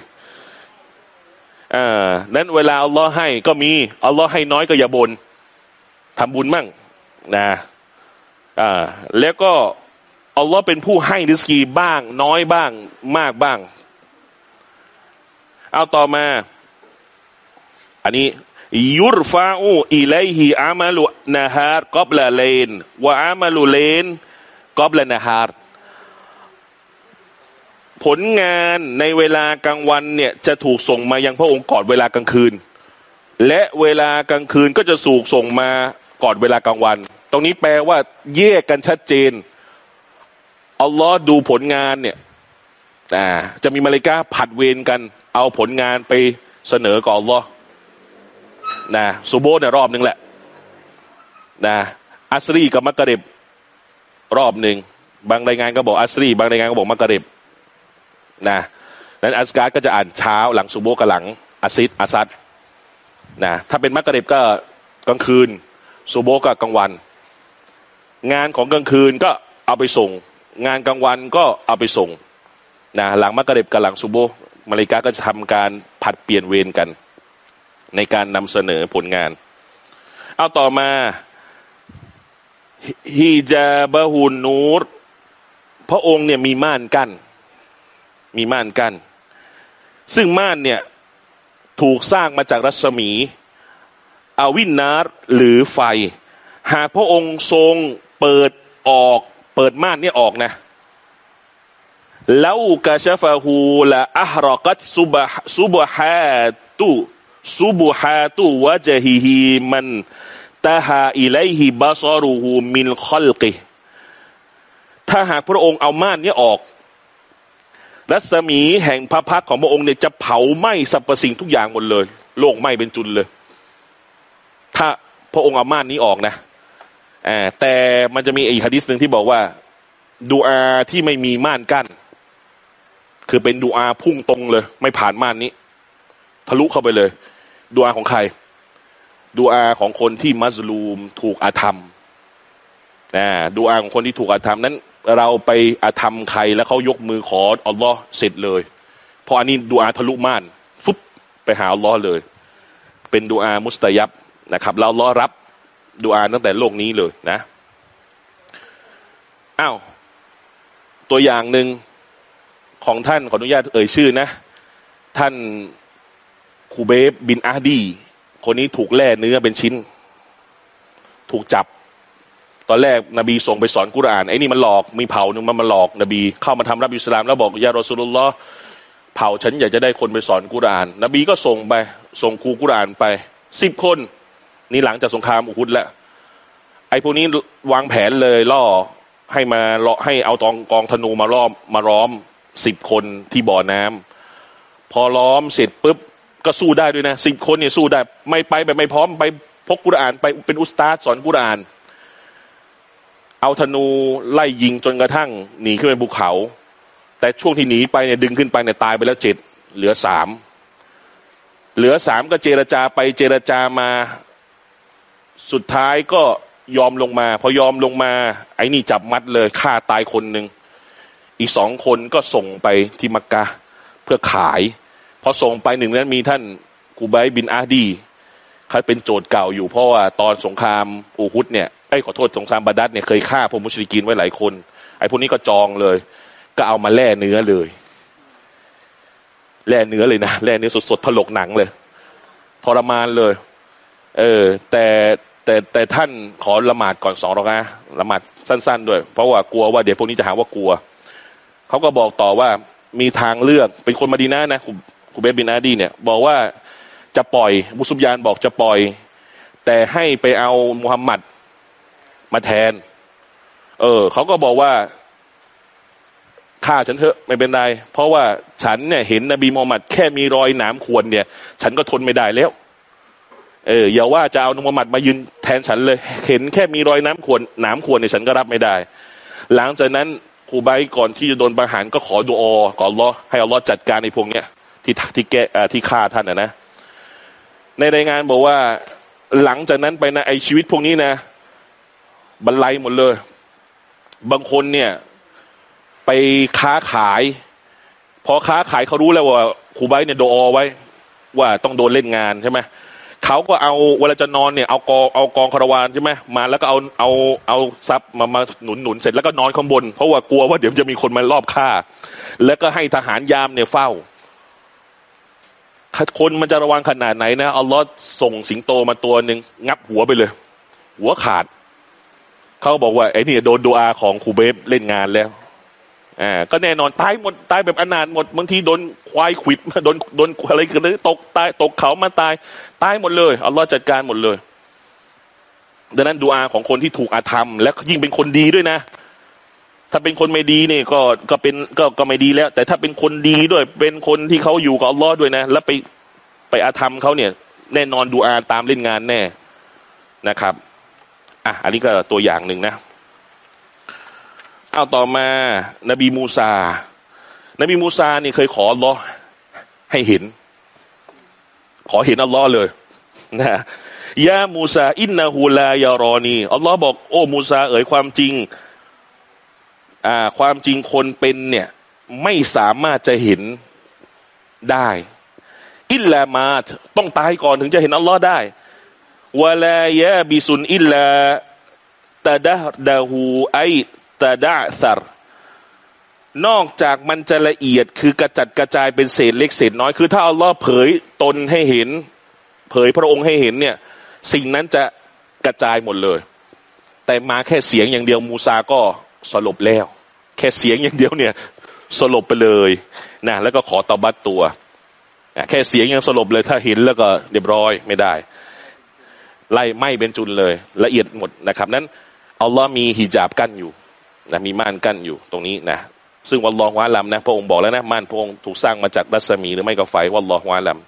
อ่านั้นเวลาอัลลอฮ์ให้ก็มีอัลลอฮ์ให้น้อยก็อย่าบน่นทำบุญมั่งนะอ่าแล้วก็อัลลอฮ์เป็นผู้ให้ริสกีบ้าง น้อยบ้าง มากบ้าง เอาต่อมา อันนี้ يرفع إليه عمل النهار قبل الليل وعمل الليل قبل النهار ผลงานในเวลากลางวันเนี่ยจะถูกส่งมายังพระองค์ก่อนเวลากลางคืน และเวลากลางคืนก็จะถูกส่งมาก่อนเวลากลางวัน ตรงนี้แปลว่าแยกกันชัดเจนอัลลอฮ์ดูผลงานเนี่ยจะมีมาเลกาผัดเวรกัน เอาผลงานไปเสนอก่อนอัลลอฮ์นะซูโบเนี่ยรอบหนึ่งแหละนะอัสรีกับมักกะริบรอบหนึ่งบางรายงานก็บอกอัสรีบางรายงานก็บอกมักกะริบ นะนั้นอัสการ์ก็จะอ่านเช้าหลังซูโบกับหลังอาซิดอาซัดนะถ้าเป็นมักกะริบก็กลางคืนซูโบก็กลางวัน งานของกลางคืนก็เอาไปส่ง งานกลางวันก็เอาไปส่งนะหลังมักกะริบกับหลังซูโบมาเลกาก็จะทำการผัดเปลี่ยนเวรกัน ในการนำเสนอผลงาน เอาต่อมาฮิจาบะฮูนูรพระองค์เนี่ยมีม่านกัน้น มีม่านกัน้นซึ่งม่านเนี่ยถูกสร้างมาจากรัศมีอาวินนาร์หรือไฟ หากพระองค์ทรงเปิดออกเปิดม่านนี่ออกนะแล้วกาชฟาฮูละอัฮรกัตซุบะซุบฮาตุซุบฮาตุวะจฮิฮิมันตาฮาอิไลฮิบาซอรูฮูมินคอลกิถ้าหากพระองค์เอาม่านนี้ออก รัศมีแห่งพระพักของพระองค์เนี่ยจะเผาไหม้สรรพสิ่งทุกอย่างหมดเลย โลกไหม้เป็นจุนเลย ถ้าพระองค์เอาม่านนี้ออกนะแต่มันจะมีอีกฮะดิษหนึ่งที่บอกว่าดูอาที่ไม่มีม่านกั้น คือเป็นดูอาพุ่งตรงเลย ไม่ผ่านม่านนี้ ทะลุเข้าไปเลยดูอาของใครดูอาของคนที่มัสลูมถูกอาธรรมนะดูอาของคนที่ถูกอาธรรมนั้น เราไปอาธรรมใครแล้วเขายกมือขออัลลอฮ์เสร็จเลยเพราะอันนี้ดูอาทะลุม่านฟุบไปหาอัลลอฮ์เลย เป็นดูอามุสตยับนะครับเราล้อรับดูอาตั้งแต่โลกนี้เลยนะอ้าวตัวอย่างหนึ่งของท่านขออนุญาตเอ่ยชื่อนะ ท่านคูเบฟบินอาดี คนนี้ถูกแล่เนื้อเป็นชิ้น ถูกจับ ตอนแรกนบีส่งไปสอนกุรอานไอ้นี่มันหลอกมีเผ่าหนึ่งมันมาหลอกนบีเข้ามาทำรับอิสลามแล้วบอกยารอสุลลอฮ์เผ่าฉันอยากจะได้คนไปสอนกุรอาน นบีก็ส่งไปส่งครูกุรอานไปสิบคนนี่หลังจากสงครามอุฮุดแล้วไอ้พวกนี้วางแผนเลยล่อให้มาล่อให้เอาตองกองธนูมาล้อมมาล้อมสิบคนที่บ่อน้ำพอล้อมเสร็จปุ๊บก็สู้ได้ด้วยนะสิบคนเนี่ยสู้ได้ ไม่ไปแบบไม่พร้อมไปพกกุรอานไปเป็นอุสตาดสอนกุรอาน เอาธนูไล่ยิงจนกระทั่งหนีขึ้นไปภูเขา แต่ช่วงที่หนีไปเนี่ยดึงขึ้นไปเนี่ยตายไปแล้วเจ็ดเหลือสามเหลือสามก็เจรจาไปเจรจามาสุดท้ายก็ยอมลงมา พอยอมลงมา ไอ้นี่จับมัดเลยฆ่าตายคนหนึ่งอีกสองคนก็ส่งไปที่มักกะเพื่อขาย พอส่งไปหนึ่งนั้นมีท่านกูไบบินอาดีเขาเป็นโจทย์เก่าอยู่เพราะว่าตอนสงครามอูฮุดเนี่ย ไอ้ขอโทษสงครามบาดัดเนี่ยเคยฆ่าพวกมุชลิกินไว้หลายคน ไอ้พวกนี้ก็จองเลย ก็เอามาแล่เนื้อเลย แล่เนื้อเลยนะแล่เนื้อสดๆถลกหนังเลย ทรมานเลย เออ แต่แต่แต่ท่านขอละหมาดก่อนสองรอกนะละหมาดสั้น ๆ ด้วย เพราะว่ากลัวว่าเดี๋ยวพวกนี้จะหาว่ากลัวเขาก็บอกต่อว่ามีทางเลือกเป็นคนมาดีนานะคุเบบินอาดีเนี่ย บอกว่าจะปล่อยมุสุบยานบอกจะปล่อย แต่ให้ไปเอามุฮัมมัด มาแทน เออเขาก็บอกว่าฆ่าฉันเถอะไม่เป็นไร เพราะว่าฉันเนี่ยเห็นนบีมูฮัมมัดแค่มีรอยหนามขวนเนี่ย ฉันก็ทนไม่ได้แล้ว เอออย่าว่าจะเอามุฮัมมัดมายืนแทนฉันเลย เห็นแค่มีรอยน้ำขวนหนามขวนเนี่ยฉันก็รับไม่ได้ หลังจากนั้นครูไบก่อนที่จะโดนประหารก็ขอดูออขออัลลอให้อัลลอฮ์จัดการในพวกเนี้ยที่ที่แกเอ่อที่ฆ่าท่านนะนะในรายงานบอกว่าหลังจากนั้นไปนะไอชีวิตพวกนี้นะ บรรลัยหมดเลย บางคนเนี่ย ไปค้าขาย พอค้าขายเขารู้แล้วว่าครูไบเนี่ยโดอไว้ ว่าต้องโดนเล่นงานใช่ไหมเขาก็เอาเวลาจะนอนเนี่ยเอากองเอากองคาราวานใช่ไหมมาแล้วก็เอาเอาเอาทรัพย์มามาหนุนหนุนเสร็จแล้วก็นอนข้างบน เพราะว่ากลัวว่าเดี๋ยวจะมีคนมารอบฆ่า แล้วก็ให้ทหารยามเนี่ยเฝ้าคนมันจะระวังขนาดไหนนะอัลลอฮ์ส่งสิงโตมาตัวหนึ่งงับหัวไปเลย หัวขาด เขาบอกว่าไอ้นี่โดนดูอาของครูเบฟเล่นงานแล้วอ่าก็แน่นอนตายหมดตายแบบอนาถหมดบางทีโดนควายขวิดมาโดนโดนอะไรกันตกตายตกเขามาตาย ตายหมดเลยอัลลอฮ์จัดการหมดเลย ดังนั้นดูอาของคนที่ถูกอาธรรม และยิ่งเป็นคนดีด้วยนะ ถ้าเป็นคนไม่ดีเนี่ยก็ก็เป็นก็ก็ไม่ดีแล้ว แต่ถ้าเป็นคนดีด้วย เป็นคนที่เขาอยู่กับอัลลอฮ์ด้วยนะ แล้วไปไปอาธรรมเขาเนี่ย แน่นอนดูอาตามเล่นงานแน่นะครับ อะอันนี้ก็ตัวอย่างหนึ่งนะเอาต่อมานบีมูซา นบีมูซานี่เคยขออัลลอฮ์ให้เห็น ขอเห็นอัลลอฮ์เลยนะยามูซาอินนาฮูลายารอนีอัลลอฮ์บอกโอ้มูซา เอ๋ยความจริง อ่า ความจริงคนเป็นเนี่ย ไม่สามารถจะเห็นได้ อิลลามาตต้องตายก่อนถึงจะเห็นอัลลอฮ์ได้ วลายะบิสุนอิลลาตาดะดาหูไอตาดะซารนอกจากมันจะละเอียดคือกระจัดกระจายเป็นเศษเล็กเศษน้อยคือถ้าอัลลอฮ์เผยตนให้เห็น เผยพระองค์ให้เห็นเนี่ย สิ่งนั้นจะกระจายหมดเลย แต่มาแค่เสียงอย่างเดียวมูซาก็สลบแล้ว แค่เสียงอย่างเดียวเนี่ย สลบไปเลยนะแล้วก็ขอตบัตตัว แค่เสียงยังสลบเลยถ้าเห็นแล้วก็เรียบร้อยไม่ได้ ไล่ไม่เป็นจุนเลย ละเอียดหมดนะครับนั้นอัลลอฮ์มีฮิญาบกั้นอยู่นะมีม่านกั้นอยู่ตรงนี้นะซึ่งวัลลอฮ์วาลัมนะพระองค์บอกแล้วนะม่านพระองค์ถูกสร้างมาจากรัศมีหรือไม่ก็ไฟวัลลอฮ์วาลัม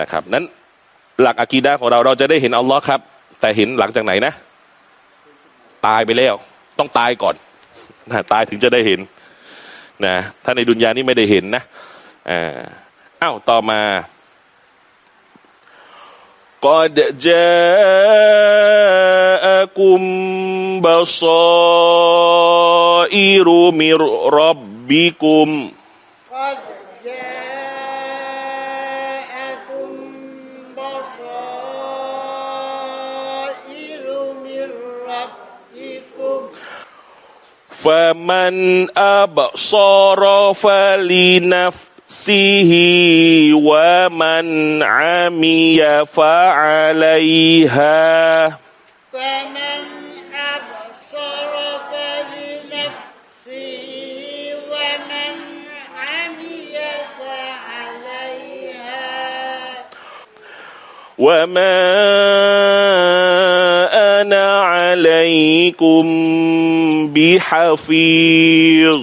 นะครับนั้นหลักอะกีดาของเราเราจะได้เห็นอัลลอฮ์ครับ แต่เห็นหลังจากไหนนะ ตายไปแล้ว ต้องตายก่อนนะตายถึงจะได้เห็นนะถ้าในดุนยานี่ไม่ได้เห็นนะอ่าอ้าวต่อมา قد جاءكم بصائر من ربكم. قد جاءكم بصائر من ربكم. فمن أبصر فلنفسه ومن عمي فعليها. فمن أبصر فلنفسه ومن عمي فعليها. وما أنا عليكم بحفيظ.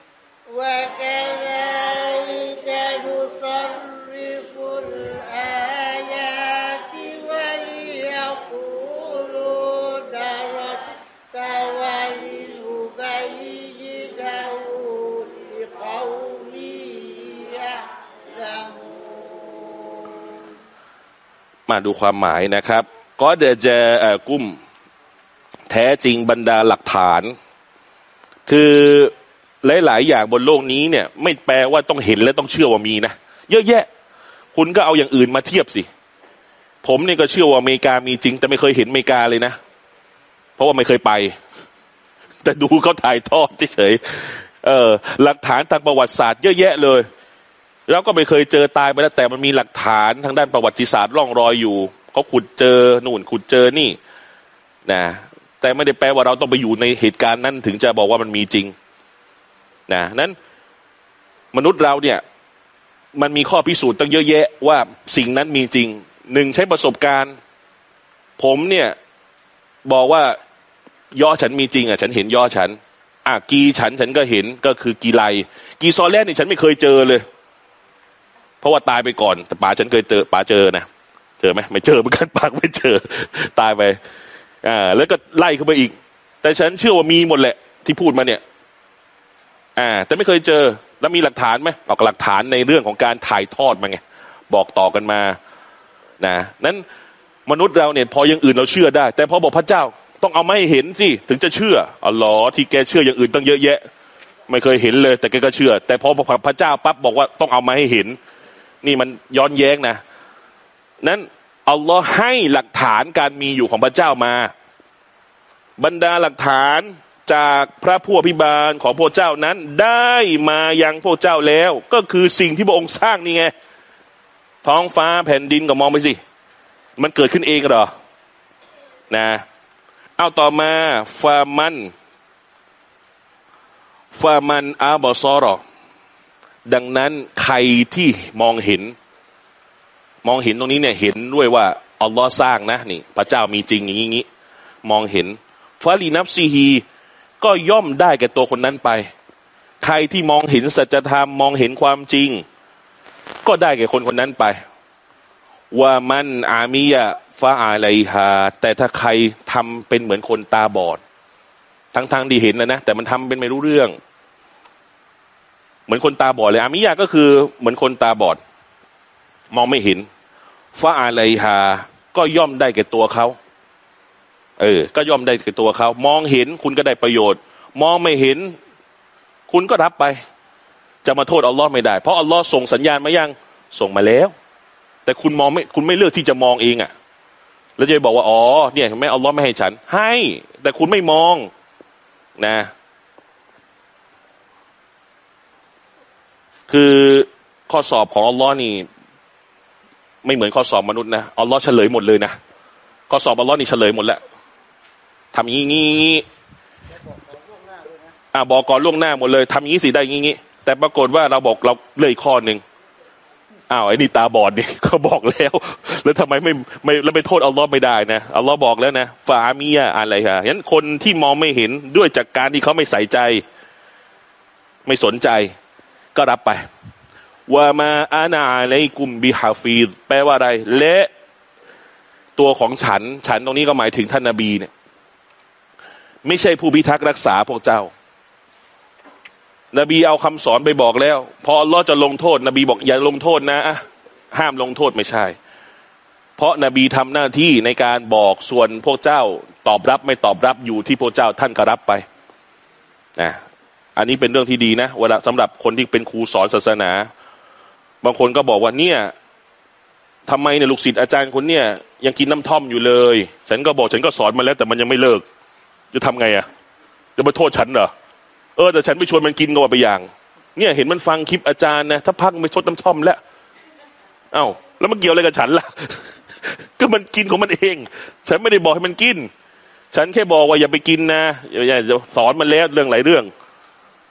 มาดูความหมายนะครับก็เดจเอ่อกุ้มแท้จริงบรรดาหลักฐาน คือหลาย ๆ อย่างบนโลกนี้เนี่ย ไม่แปลว่าต้องเห็นและต้องเชื่อว่ามีนะเยอะแยะ คุณก็เอาอย่างอื่นมาเทียบสิ ผมเนี่ยก็เชื่อว่าอเมริกามีจริง แต่ไม่เคยเห็นอเมริกาเลยนะ เพราะว่าไม่เคยไป แต่ดูเขาถ่ายทอดเฉยๆเออหลักฐานทางประวัติศาสตร์เยอะแยะเลย แล้วก็ไม่เคยเจอตายไปแล้วแต่มันมีหลักฐานทางด้านประวัติศาสตร์ร่องรอยอยู่เขาขุดเจอหนู่นขุดเจอนี่นะแต่ไม่ได้แปลว่าเราต้องไปอยู่ในเหตุการณ์นั้นถึงจะบอกว่ามันมีจริงนะนั้นมนุษย์เราเนี่ย มันมีข้อพิสูจน์ตั้งเยอะแยะว่าสิ่งนั้นมีจริงหนึ่งใช้ประสบการณ์ ผมเนี่ยบอกว่าย่อฉันมีจริงอะ ฉันเห็นย่อฉันอะกีฉันฉันก็เห็นก็คือกีไลกีซอแรกนี่ฉันไม่เคยเจอเลย เพราะว่าตายไปก่อน แต่ป๋าฉันเคยเจอป๋าเจอนะเจอไหมไม่เจอเหมือนกันปากไม่เจอ ตายไปอ่าแล้วก็ไล่เข้าไปอีก แต่ฉันเชื่อว่ามีหมดแหละที่พูดมาเนี่ย อ่า แต่ไม่เคยเจอ แล้วมีหลักฐานไหมออกหลักฐานในเรื่องของการถ่ายทอดมาไงบอกต่อกันมา นะนั้นมนุษย์เราเนี่ย พออย่างอื่นเราเชื่อได้ แต่พอบอกพระเจ้าต้องเอาไม่เห็นสิถึงจะเชื่ออ๋อหรอที่แกเชื่ออย่างอื่นตั้งเยอะแยะ ไม่เคยเห็นเลย แต่แกก็เชื่อ แต่พอพระเจ้าปั๊บบอกว่าต้องเอามาให้เห็น นี่มันย้อนแย้งนะ นั้นอัลลอฮ์ให้หลักฐานการมีอยู่ของพระเจ้ามา บรรดาหลักฐานจากพระผู้อภิบาลของพระเจ้านั้นได้มายังพระเจ้าแล้ว ก็คือสิ่งที่พระองค์สร้างนี่ไง ท้องฟ้าแผ่นดินก็มองไปสิ มันเกิดขึ้นเองหรอ นะ เอาต่อมาฟามันฟามันอาบอซอรอ ดังนั้นใครที่มองเห็น มองเห็นตรงนี้เนี่ยเห็นด้วยว่าอัลลอฮ์สร้างนะนี่ พระเจ้ามีจริงอย่างนี้มองเห็นฟาลีนับซีฮีก็ย่อมได้แก่ตัวคนนั้นไป ใครที่มองเห็นสัจธรรมมองเห็นความจริง ก็ได้แก่คนคนนั้นไป ว่ามันอามียะฟาอะไรฮาแต่ถ้าใครทำเป็นเหมือนคนตาบอด ทั้งทางดีเห็นนะนะแต่มันทำเป็นไม่รู้เรื่อง เหมือนคนตาบอดเลยอามิยะก็คือเหมือนคนตาบอด มองไม่เห็นฟาอะไรฮาก็ย่อมได้แก่ตัวเขาเออ ก็ย่อมได้แก่ตัวเขามองเห็นคุณก็ได้ประโยชน์ มองไม่เห็น คุณก็รับไป จะมาโทษอัลลอฮ์ไม่ได้ เพราะอัลลอฮ์ส่งสัญญาณมายังส่งมาแล้ว แต่คุณมองไม่คุณไม่เลือกที่จะมองเองอะ่ะ แล้วจะบอกว่าอ๋อเนี่ยแม่อัลลอฮ์ไม่ให้ฉัน ให้ แต่คุณไม่มองนะ คือข้อสอบของอัลลอฮ์นี่ ไม่เหมือนข้อสอบมนุษย์นะอัลลอฮ์เฉลยหมดเลยนะข้อสอบอัลลอฮ์นี่เฉลยหมดแล้วทำอย่างนี้อ่าบอกก่อนล่วงหน้าหมดเลยทำอย่างนี้สิได้อย่างนี้แต่ปรากฏว่าเราบอกเราเลยข้อหนึ่งอ้าวไอ้นี่ตาบอดนี่เขาบอกแล้ว แล้วทำไมไม่ไม่แล้วไปโทษอัลลอฮ์ไม่ได้นะอัลลอฮ์บอกแล้วนะฟาเมียอะไรฮะฉะนั้นคนที่มองไม่เห็นด้วยจากการที่เขาไม่ใส่ใจ ไม่สนใจ ก็รับไปว่ามาอาณาในกลุ่มบิฮาฟีดแปลว่าอะไรและตัวของฉัน ฉันตรงนี้ก็หมายถึงท่านนาบีเนี่ย ไม่ใช่ผู้พิทักษ์รักษาพวกเจ้า นบีเอาคำสอนไปบอกแล้ว พอลอจะลงโทษ นบีบอกอย่าลงโทษนะห้ามลงโทษไม่ใช่ เพราะนบีทำหน้าที่ในการบอกส่วนพวกเจ้า ตอบรับไม่ตอบรับอยู่ที่พวกเจ้าท่านก็รับไปนะ อันนี้เป็นเรื่องที่ดีนะเวลาสำหรับคนที่เป็นครูสอนศาสนา บางคนก็บอกว่าเนี่ยทำไมเนี่ยลูกศิษย์อาจารย์คนเนี่ยยังกินน้ำท่อมอยู่เลย ฉันก็บอกฉันก็สอนมาแล้ว แต่มันยังไม่เลิก จะทำไงอะ่ะจะมาโทษฉันเหรอเออแต่ฉันไปชวนมันกินก็ว่าไปอย่าง เนี่ยเห็นมันฟังคลิปอาจารย์นะถ้าพักไม่ชดน้ำท่อมแล้วเอ้าแล้วมันเกี่ยวอะไรกับฉันล่ะ ก็มันกินของมันเอง ฉันไม่ได้บอกให้มันกิน ฉันแค่บอกว่าอย่าไปกินนะอย่าจะสอนมันแล้วเรื่องหลายเรื่อง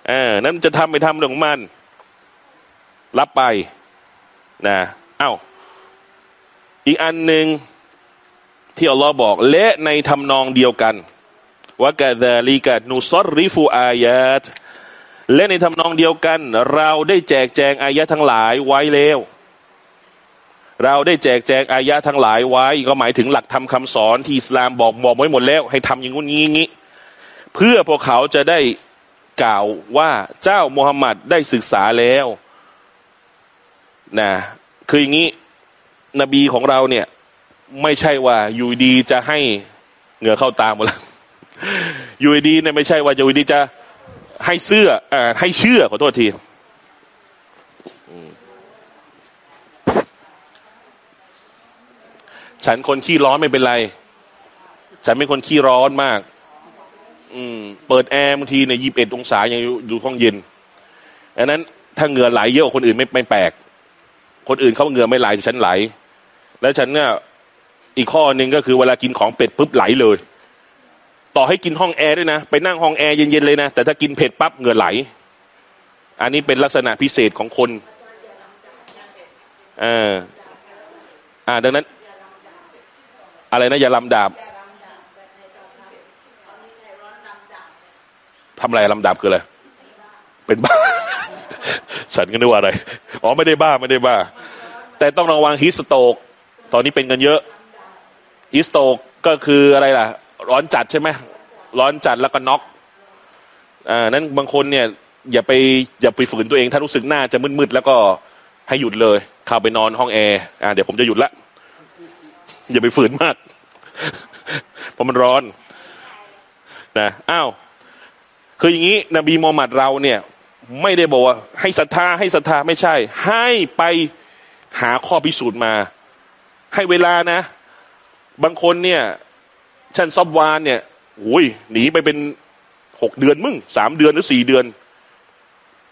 อ่านั้นจะทำไปทำเรื่องของมัน รับไปนะเอ้าอีกอันหนึ่งที่อัลลอฮ์บอก และในทำนองเดียวกันว่ากาดาลีกานูซอริฟูอายาตและในทำนองเดียวกัน เราได้แจกแจงอายะทั้งหลายไว้แล้ว เราได้แจกแจงอายะทั้งหลายไว้ ก็หมายถึงหลักธรรมคาสอนที่อิสลามบอกบอกไว้หมดแล้ว ให้ทำอย่างงู้นงี้งี้เพื่อพวกเขาจะได้ กล่าวว่าเจ้ามุฮัมหมัดได้ศึกษาแล้วนะคืออย่างนี้นบีของเราเนี่ย ไม่ใช่ว่าอยู่ดีจะให้เหงื่อเข้าตาหมดแล้วอยู่ดีเนี่ยไม่ใช่ว่าอยู่ดีจะให้เสื้ออให้เชื่อขอโทษทีฉันคนขี้ร้อนไม่เป็นไร ฉันเป็นคนขี้ร้อนมาก อืมเปิดแอร์บางทีเนี่ยยี่สิบเอ็ดองศายังอยู่อยู่ห้องเย็นอันนั้นถ้าเหงื่อไหลเยอะกว่าคนอื่นไม่ไม่แปลก คนอื่นเขาเหงื่อไม่ไหลแต่ฉันไหล แล้วฉันเนี่ยอีกข้อหนึ่งก็คือเวลากินของเป็ดปุ๊บไหลเลย ต่อให้กินห้องแอร์ด้วยนะ ไปนั่งห้องแอร์เย็นๆเลยนะ แต่ถ้ากินเผ็ดปั๊บเหงื่อไหล อันนี้เป็นลักษณะพิเศษของคนอ่าอ่าดังนั้น อะไรนะอย่าลำดาบ ทำอะไรลำดาบคืออะไรเป็นบ้า ฉันก็นึกว่าอะไร อ๋อไม่ได้บ้าไม่ได้บ้า แต่ต้องระวังฮิสโตก ตอนนี้เป็นกันเยอะฮิสโตกก็คืออะไรล่ะ ร้อนจัดใช่ไหมร้อนจัดแล้วก็น็อกอ่านั้นบางคนเนี่ย อย่าไปอย่าไปฝืนตัวเอง ถ้ารู้สึกหน้าจะมืดๆแล้วก็ให้หยุดเลยเข้าไปนอนห้องแอร์อ่าเดี๋ยวผมจะหยุดละอย่าไปฝืนมากเพราะมันร้อนนะอ้าว คืออย่างนี้นบีมูฮัมมัดเราเนี่ย ไม่ได้บอกว่า ให้ศรัทธาให้ศรัทธาไม่ใช่ ให้ไปหาข้อพิสูจน์มา ให้เวลานะ บางคนเนี่ยชันซอบวานเนี่ยโอ้ยหนีไปเป็นหกเดือนมึงสามเดือนหรือสี่เดือน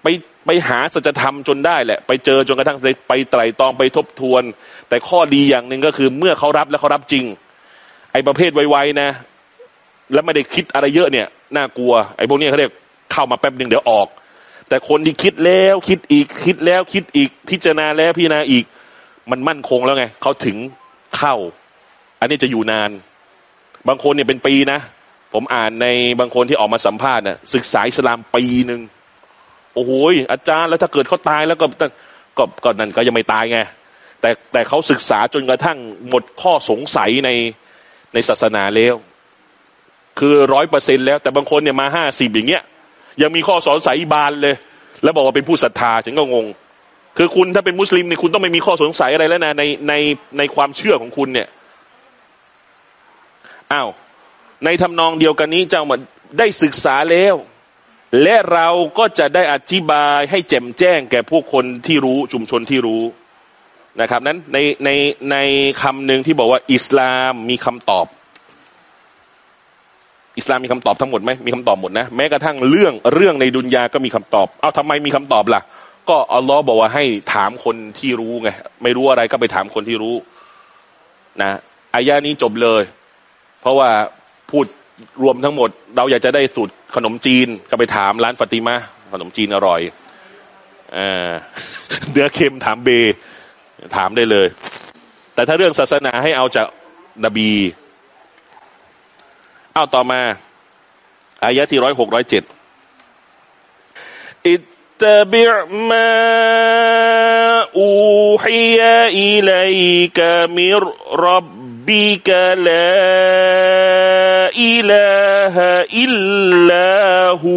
ไปไปหาสัจธรรมจนได้แหละ ไปเจอจนกระทั่งไปไตร่ตรองไปทบทวน แต่ข้อดีอย่างหนึ่งก็คือ เมื่อเขารับแล้วเขารับจริง ไอ้ประเภทไวๆนะ แล้วไม่ได้คิดอะไรเยอะเนี่ยน่ากลัวไอ้พวกนี้เขาเรียกเข้ามาแป๊บหนึ่งเดี๋ยวออก แต่คนที่คิดแล้วคิดอีกคิดแล้วคิดอีก พิจารณาแล้วพิจารณาอีก มันมั่นคงแล้วไงเขาถึงเข้า อันนี้จะอยู่นาน บางคนเนี่ยเป็นปีนะผมอ่านในบางคนที่ออกมาสัมภาษณ์น่ะศึกษาอิสลามปีหนึ่งโอ้โหอาจารย์แล้วถ้าเกิดเขาตายแล้วก็ก็ก็นั่นก็ยังไม่ตายไงแต่แต่เขาศึกษาจนกระทั่งหมดข้อสงสัยในในศาสนาแล้ว คือร้อยเปอร์เซ็นแล้ว แต่บางคนเนี่ยมาห้าสิบอย่างเงี้ย ยังมีข้อสงสัยบานเลย แล้วบอกว่าเป็นผู้ศรัทธาฉันก็งง คือคุณถ้าเป็นมุสลิมเนี่ยคุณต้องไม่มีข้อสงสัยอะไรแล้วนะในในในความเชื่อของคุณเนี่ยอ้าวในทำนองเดียวกันนี้เจ้ามาได้ศึกษาแล้ว และเราก็จะได้อธิบายให้แจ่มแจ้งแก่ผู้คนที่รู้ชุมชนที่รู้นะครับ นั้นในในในคำหนึ่งที่บอกว่า อิสลามมีคำตอบ อิสลามมีคำตอบทั้งหมดไหมมีคำตอบหมดนะแม้กระทั่งเรื่องเรื่องในดุนยาก็มีคำตอบ เอาทำไมมีคำตอบล่ะ ก็อัลลอฮ์บอกว่าให้ถามคนที่รู้ไงไม่รู้อะไรก็ไปถามคนที่รู้ นะอายานี้จบเลย เพราะว่าพูดรวมทั้งหมด เราอยากจะได้สูตรขนมจีนก็ไปถามร้านฟาติมาขนมจีนอร่อยเนื้อเค็มถามเบ ถามได้เลย แต่ถ้าเรื่องศาสนาให้เอาจากนบี้าต่อมา อายะที่ร้อยหกร้อยเจ็ดอิตบิมาอูฮียะอิเลิกะมิรรับบิกะลาอิลาฮะอิลลาหู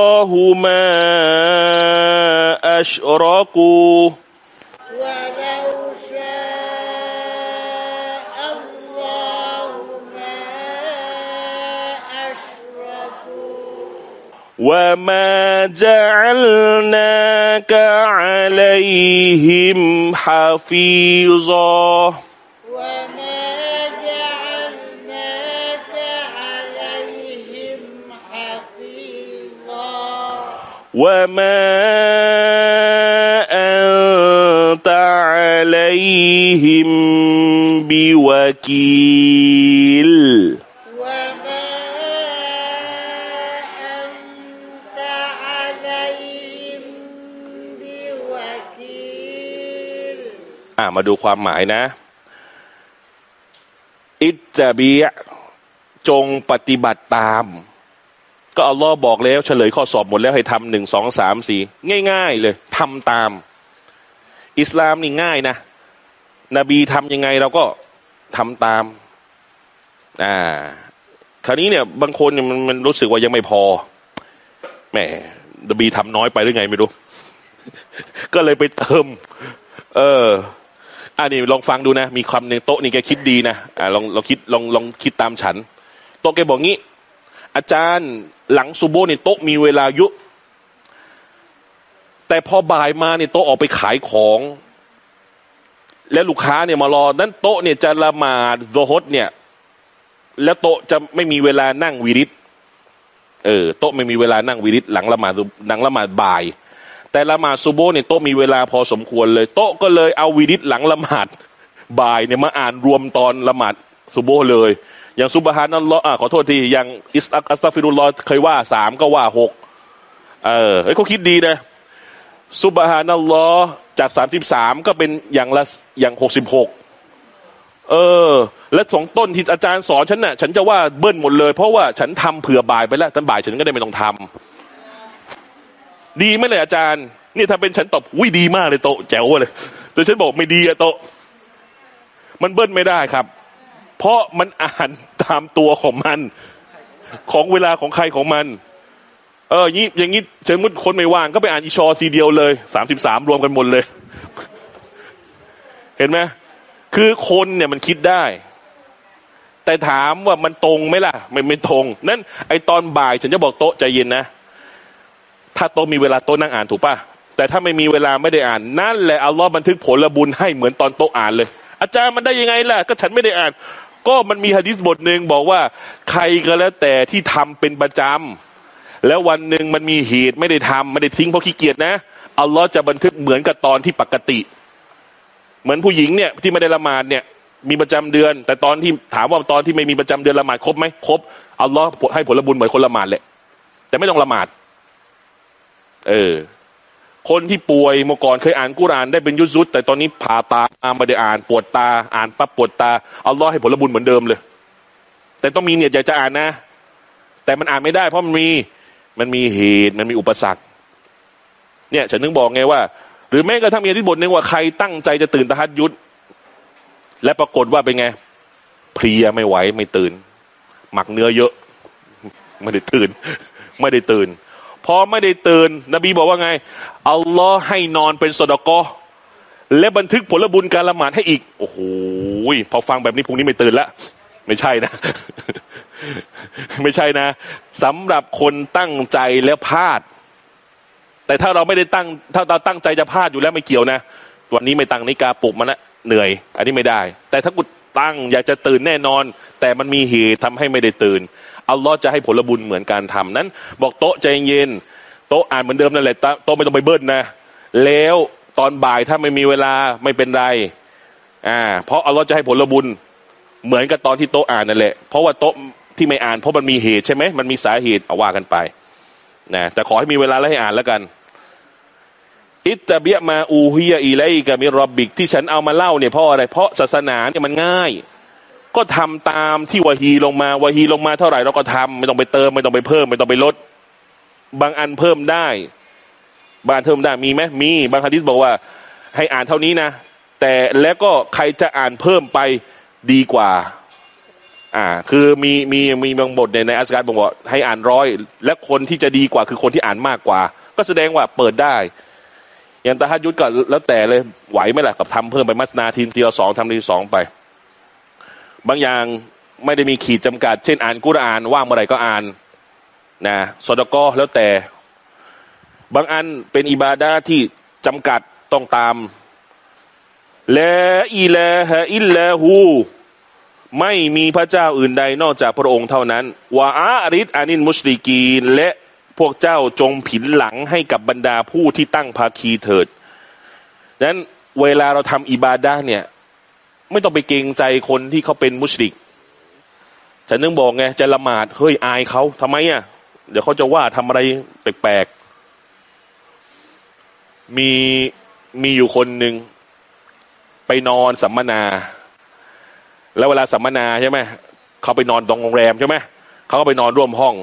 ما أشركوا ولو شاء الله ما أشركوا وما جعلناك عليهم حفيظا وما أنت عليهم بوكيل وما أنت عليهم بوكيل อ่ามาดูความหมายนะ อิจบียจงปฏิบัติตาม ก็อัลลอฮ์บอกแล้วเฉลยข้อสอบหมดแล้วให้ทำหนึ่งสองสามสี่ง่าย ๆ เลยทำตาม อิสลามนี่ง่ายนะ นบีทำยังไงเราก็ทำตาม อ่า คราวนี้เนี่ย บางคนมันมันรู้สึกว่ายังไม่พอแหมนบีทำน้อยไปหรือไงไม่รู้ ก็เลยไปเติม เอออันนี้ลองฟังดูนะ มีคำหนึ่งโต๊ะนี่แกคิดดีนะอ่าลองลองคิดลองลองคิดตามฉัน โต๊ะแกบอกงี้ อาจารย์ หลังซูโบเนี่ยโต๊ะมีเวลายุ แต่พอบ่ายมาเนี่ยโต๊ะออกไปขายของ แล้วลูกค้าเนี่ยมารอนั้นโต๊ะเนี่ยจะละหมาดโซฮดเนี่ย แล้วโต๊ะจะไม่มีเวลานั่งวิริตเออโต๊ะไม่มีเวลานั่งวิริตหลังละหมาดหลังละหมาดบ่าย แต่ละหมาดซูโบเนี่ยโต๊ะมีเวลาพอสมควรเลย โต๊ะก็เลยเอาวิริตหลังละหมาดบ่ายเนี่ยมาอ่านรวมตอนละหมาดซูโบเลย อย่างซุบฮานัลลอฮ์อะขอโทษทีอย่างอิสตักอัสตัฟิรุลลอฮ์เคยว่าสามก็ว่าหกเออเฮ้ยเขาคิดดีนะซุบฮานัลลอฮ์จากสามสิบสามก็เป็นอย่างละอย่างหกสิบหกเออ และสองต้นที่อาจารย์สอนฉันน่ะ ฉันจะว่าเบิ้ลหมดเลย เพราะว่าฉันทำเผื่อบ่ายไปแล้วตอนบ่ายฉันก็ได้ไม่ต้องทำดีไหมเลยอาจารย์นี่ถ้าเป็นฉันตอบอุ้ยดีมากเลยโตแจ๋วเลยแต่ฉันบอกไม่ดีอะโตมันเบิ้ลไม่ได้ครับ เพราะมันอ่านตามตัวของมัน ของเวลาของใครของมัน เอออย่างนี้อย่างนี้เชิญมุดคนไม่ว่างก็ไปอ่านอีชอซีเดียวเลยสามสิบสามรวมกันหมดเลย เห็นไหมคือคนเนี่ยมันคิดได้ แต่ถามว่ามันตรงไหมล่ะ ไม่ไม่ตรง นั้นไอตอนบ่ายฉันจะบอกโต๊ะใจเย็นนะถ้าโต๊ะมีเวลาโต๊ะนั่งอ่านถูกป่ะแต่ถ้าไม่มีเวลาไม่ได้อ่าน นั่นแหละอัลลอฮ์บันทึกผลบุญให้เหมือนตอนโต๊ะอ่านเลย อาจารย์มันได้ยังไงล่ะ ก็ฉันไม่ได้อ่าน ก็มันมีฮะดิษบทหนึ่งบอกว่าใครก็แล้วแต่ที่ทำเป็นประจำแล้ววันหนึ่งมันมีเหตุไม่ได้ทำไม่ได้ทิ้งเพราะขี้เกียจนะอัลลอฮ์จะบันทึกเหมือนกับตอนที่ปกติ เหมือนผู้หญิงเนี่ยที่ไม่ได้ละหมาดเนี่ยมีประจำเดือน แต่ตอนที่ถามว่าตอนที่ไม่มีประจำเดือนละหมาดครบไหมครบอัลลอฮ์ให้ผลบุญเหมือนคนละหมาดแหละแต่ไม่ต้องละหมาด เออ คนที่ป่วยเมื่อก่อนเคยอ่านกุรานได้เป็นยุซุดแต่ตอนนี้ผ่าตาไม่ได้อ่านปวดตา อ่านปั๊บปวดตาอัลลอฮ์ให้ผลบุญเหมือนเดิมเลย แต่ต้องมีเนี่ยอยากจะอ่านนะ แต่มันอ่านไม่ได้ เพราะมันมีมันมีเหตุมันมีอุปสรรค เนี่ยฉันนึกบอกไงว่า หรือแม้กระทั่งมีที่บทหนึ่งว่าใครตั้งใจจะตื่นตะฮัดยุดและปรากฏว่าเป็นไง เพลียไม่ไหวไม่ตื่น หมักเนื้อเยอะ ไม่ได้ตื่น ไม่ได้ตื่น พอไม่ได้ตื่น นบีบอกว่าไง อัลลอฮ์ให้นอนเป็นสดกอและบันทึกผลบุญการละหมาดให้อีก โอ้โหพอฟังแบบนี้พรุ่งนี้ไม่ตื่นละ ไม่ใช่นะ ไม่ใช่นะสำหรับคนตั้งใจแล้วพลาด แต่ถ้าเราไม่ได้ตั้ง ถ้าเราตั้งใจจะพลาดอยู่แล้วไม่เกี่ยวนะวันนี้ไม่ตั้งนิกาปลุกมันละเหนื่อย อันนี้ไม่ได้ แต่ถ้ากูตั้งอยากจะตื่นแน่นอน แต่มันมีเหตุทำให้ไม่ได้ตื่น อัลลอฮ์จะให้ผลบุญเหมือนการทำนั้น บอกโต๊ะใจเย็น โต๊ะอ่านเหมือนเดิมนั่นแหละโต๊ะไม่ต้องไปเบิ้ลนะ แล้วตอนบ่ายถ้าไม่มีเวลาไม่เป็นไรอ่าเพราะอัลลอฮ์จะให้ผลบุญเหมือนกับตอนที่โต๊ะอ่านนั่นแหละ เพราะว่าโต๊ะที่ไม่อ่านเพราะมันมีเหตุใช่ไหมมันมีสาเหตุเอาว่ากันไปนะแต่ขอให้มีเวลาแล้วให้อ่านแล้วกัน อิตาเบียมาอูฮียอีไลกามิรอบบิกที่ฉันเอามาเล่าเนี่ยเพราะอะไรเพราะศาสนาเนี่ยมันง่าย ก็ทำตามที่วะฮีลงมาวะฮีลงมาเท่าไหร่เราก็ทำไม่ต้องไปเติมไม่ต้องไปเพิ่ม ไม่ต้องไปลด บางอันเพิ่มได้ บางอันเพิ่มได้มีไหมมี บางฮะดิษบอกว่า ให้อ่านเท่านี้นะ แต่แล้วก็ใครจะอ่านเพิ่มไปดีกว่า อ่า คือมีมีมีบางบทในในอัสการบอกว่าให้อ่านร้อยและคนที่จะดีกว่าคือคนที่อ่านมากกว่า ก็แสดงว่าเปิดได้อย่างตาฮัดยุทธก็แล้วแต่เลยไหวไหมล่ะกับทำเพิ่มไปมัสนาทีมทีละสองทำทีสองไป บางอย่างไม่ได้มีขีดจำกัด เช่นอ่านกุรอานว่างเมื่อไหร่ก็อ่านนะสดก็แล้วแต่ บางอันเป็นอิบาดาที่จำกัดต้องตามและอิลาฮะอิลลาหูไม่มีพระเจ้าอื่นใดนอกจากพระองค์เท่านั้นวาอาริดอานินมุชริกีนและพวกเจ้าจงผินหลังให้กับบรรดาผู้ที่ตั้งภาคีเถิดดังนั้นเวลาเราทำอิบาดาเนี่ย ไม่ต้องไปเกรงใจคนที่เขาเป็นมุชริกฉันนึกบอกไงจะละหมาดเฮ้ยอายเขาทำไมอะ เดี๋ยวเขาจะว่าทำอะไรแปลกๆมีมีอยู่คนหนึ่งไปนอนสัมมนา แล้วเวลาสัมมนาใช่ไหมเขาไปนอนตรงโรงแรมใช่ไหมเขาก็ไปนอนร่วมห้อง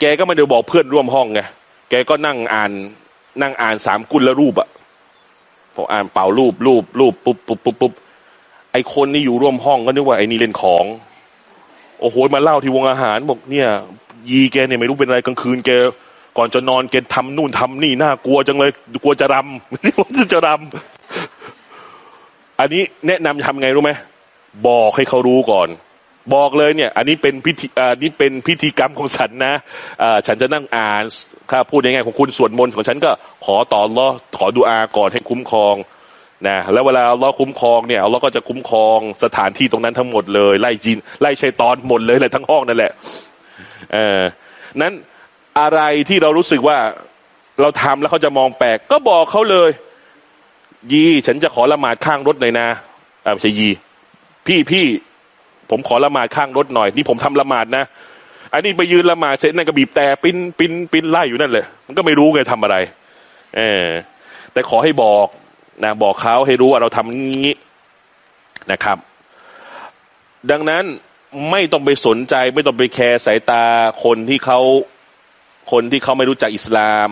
แกก็ไม่ได้บอกเพื่อนร่วมห้องไงแกก็นั่งอ่านนั่งอ่านสามกุลละรูปอะพออ่านเป่ารูปรูปรูปปุ๊บปุ๊บปุ๊บปุ๊บ ไอคนนี่อยู่ร่วมห้องก็นึกว่าไอนี่เล่นของ โอ้โหมาเล่าที่วงอาหารบอกเนี่ย ยีแกเนี่ยไม่รู้เป็นอะไรกลางคืนแกก่อนจะนอนแกทำนู่นทำนี่น่ากลัวจังเลยกลัวจะรำจะรำอันนี้แนะนำทำไงรู้ไหมบอกให้เขารู้ก่อน บอกเลยเนี่ย อันนี้เป็นพิธีอันนี้เป็นพิธีกรรมของฉันนะอฉันจะนั่งอ่านถ้าพูดยังไงของคุณสวดมนต์ของฉันก็ขอต่อรอขอดูอาก่อนให้คุ้มครอง นะแล้วเวลาเราคุ้มครองเนี่ยเราก็จะคุ้มครองสถานที่ตรงนั้นทั้งหมดเลยไล่จีนไล่ชัยตอนหมดเลยเลยทั้งห้องนั่นแหละเออนั้นอะไรที่เรารู้สึกว่าเราทำแล้วเขาจะมองแปลกก็บอกเขาเลย ยีฉันจะขอละหมาดข้างรถหน่อยนะอ่าไม่ใช่ยี พี่พี่ผมขอละหมาดข้างรถหน่อยนี่ผมทำละหมาดนะอันนี้ไปยืนละหมาดเสร็จนั่นก็บีบแต่ปิ้นปิ้นปิ้นไล่อยู่นั่นเลย มันก็ไม่รู้ไงทำอะไร เออแต่ขอให้บอก นะบอกเขาให้รู้ว่าเราทำงี้นะครับ ดังนั้นไม่ต้องไปสนใจ ไม่ต้องไปแคร์สายตาคนที่เขาคนที่เขาไม่รู้จักอิสลาม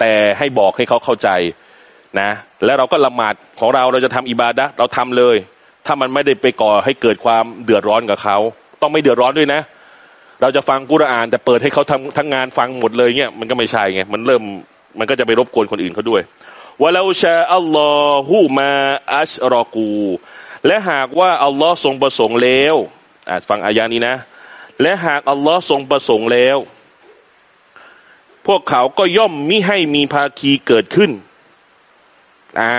แต่ให้บอกให้เขาเข้าใจนะ แล้วเราก็ละหมาดของเราเราจะทำอิบาดะเราทำเลย ถ้ามันไม่ได้ไปก่อให้เกิดความเดือดร้อนกับเขาต้องไม่เดือดร้อนด้วยนะ เราจะฟังกุรอาน แต่เปิดให้เขาทำทั้งงานฟังหมดเลยเนี่ยมันก็ไม่ใช่ไงมันเริ่มมันก็จะไปรบกวนคนอื่นเขาด้วย วะลาชาอัลลอฮูมาอัชรอกู และหากว่าอัลลอฮ์ทรงประสงค์แล้วฟังอายานี้นะ และหากอัลลอฮ์ทรงประสงค์แล้ว พวกเขาก็ย่อมมิให้มีภาคีเกิดขึ้น อ่า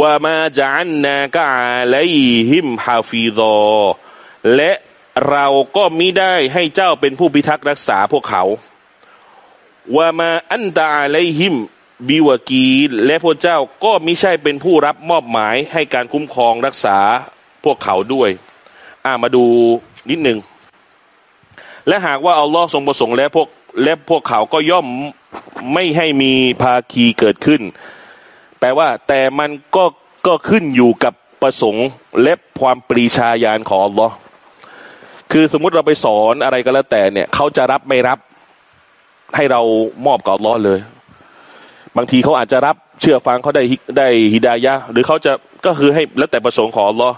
ว่ามาจันนากาไลฮิมฮาฟีโดและเราก็มิได้ให้เจ้าเป็นผู้พิทักษ์รักษาพวกเขาว่ามาอันตาไลฮิม บิวกีและพระเจ้าก็มิใช่เป็นผู้รับมอบหมายให้การคุ้มครองรักษาพวกเขาด้วย อ่ามาดูนิดหนึ่งและหากว่าอัลลอฮ์ทรงประสงค์แล้วพวกและพวกเขาก็ย่อมไม่ให้มีภาคีเกิดขึ้น แปลว่าแต่มันก็ก็ขึ้นอยู่กับประสงค์และความปรีชาญาณของอัลลอฮ์คือสมมุติเราไปสอนอะไรก็แล้วแต่เนี่ย เขาจะรับไม่รับให้เรามอบกับอัลลอฮ์เลย บางทีเขาอาจจะรับเชื่อฟังเขาได้ได้ฮิดายะหรือเขาจะก็คือให้แล้วแต่ประสงค์ของอัลลอฮ์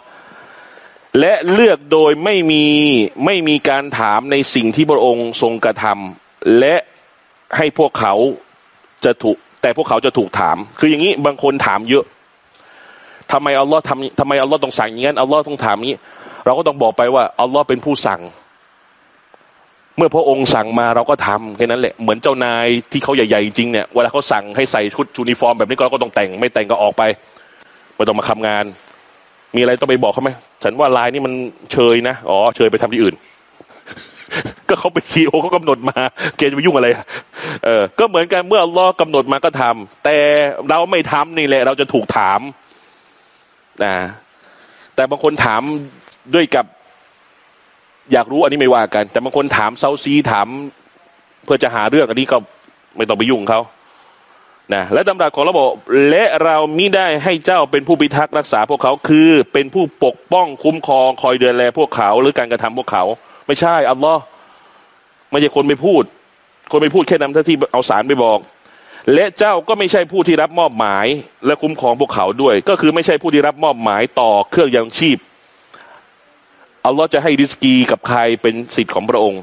และเลือกโดยไม่มีไม่มีการถามในสิ่งที่พระองค์ทรงกระทำและให้พวกเขาจะถูก แต่พวกเขาจะถูกถาม คืออย่างนี้บางคนถามเยอะทำไมอัลลอฮ์ทำทำไมอัลลอฮ์ต้องสั่งอย่างนั้นอัลลอฮ์ต้องถามนี้ เราก็ต้องบอกไปว่าอัลลอฮ์เป็นผู้สั่ง เมื่อพระองค์สั่งมาเราก็ทำแค่นั้นแหละ เหมือนเจ้านายที่เขาใหญ่ๆจริงเนี่ยเวลาเขาสั่งให้ใส่ชุดยูนิฟอร์มแบบนี้เราก็ต้องแต่ง ไม่แต่งก็ออกไปไม่ต้องมาทำงาน มีอะไรต้องไปบอกเขาไหมฉันว่าลายนี่มันเชยนะอ๋อเชยไปทำที่อื่น ก็เขาเป็น CEO เขากำหนดมาแกจะไปยุ่งอะไรเออก็เหมือนกันเมื่ออัลลอฮ์กำหนดมาก็ทำแต่เราไม่ทำนี่แหละ เราจะถูกถามนะแต่บางคนถามด้วยกับ อยากรู้อันนี้ไม่ว่ากัน แต่บางคนถามเซาซีถาม เพื่อจะหาเรื่องอันนี้ก็ไม่ต้องไปยุ่งเขานะและดำรัสของเราบอกและเรามิได้ให้เจ้าเป็นผู้พิทักษ์รักษาพวกเขาคือเป็นผู้ปกป้องคุ้มครองคอยดือนแลพวกเขาหรือการกระทำพวกเขา ไม่ใช่อัลลอฮ์ไม่ใช่คนไปพูด คนไปพูดแค่นำหน้าที่เอาสารไปบอก และเจ้าก็ไม่ใช่ผู้ที่รับมอบหมาย และคุ้มครองพวกเขาด้วย ก็คือไม่ใช่ผู้ที่รับมอบหมายต่อเครื่องยังชีพ อัลลอฮ์จะให้ดิสกีกับใครเป็นสิทธิ์ของพระองค์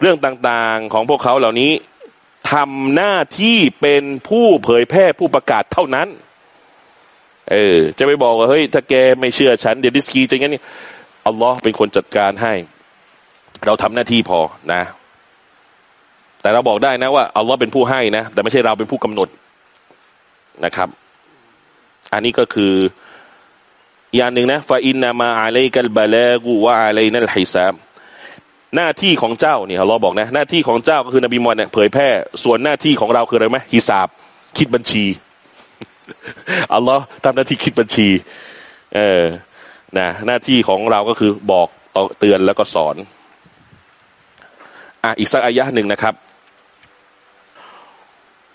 เรื่องต่างๆของพวกเขาเหล่านี้ทำหน้าที่เป็นผู้เผยแพร่ผู้ประกาศเท่านั้น เออ จะไปบอกว่าเฮ้ยถ้าแกไม่เชื่อฉันเดี๋ยวดิสกีจะงั้นนี่อัลลอฮ์เป็นคนจัดการให้ เราทำหน้าที่พอนะ แต่เราบอกได้นะว่าอัลลอฮ์เป็นผู้ให้นะแต่ไม่ใช่เราเป็นผู้กำหนดนะครับ อันนี้ก็คือ อย่างหนึ่งนะฟาอินนามาอาเลกัลบาลกูว่าอาเลนัลฮิซามหน้าที่ของเจ้าเนี่ยเราบอกนะหน้าที่ของเจ้าก็คือนบีมอนเนี่ยเผยแพร่ส่วนหน้าที่ของเราคืออะไรไหมฮิซาบ คิดบัญชีอัลลอฮ์ทำหน้าที่คิดบัญชี เออนะหน้าที่ของเราก็คือบอกเตือนแล้วก็สอน อะอีกสักอายะหนึ่งนะครับ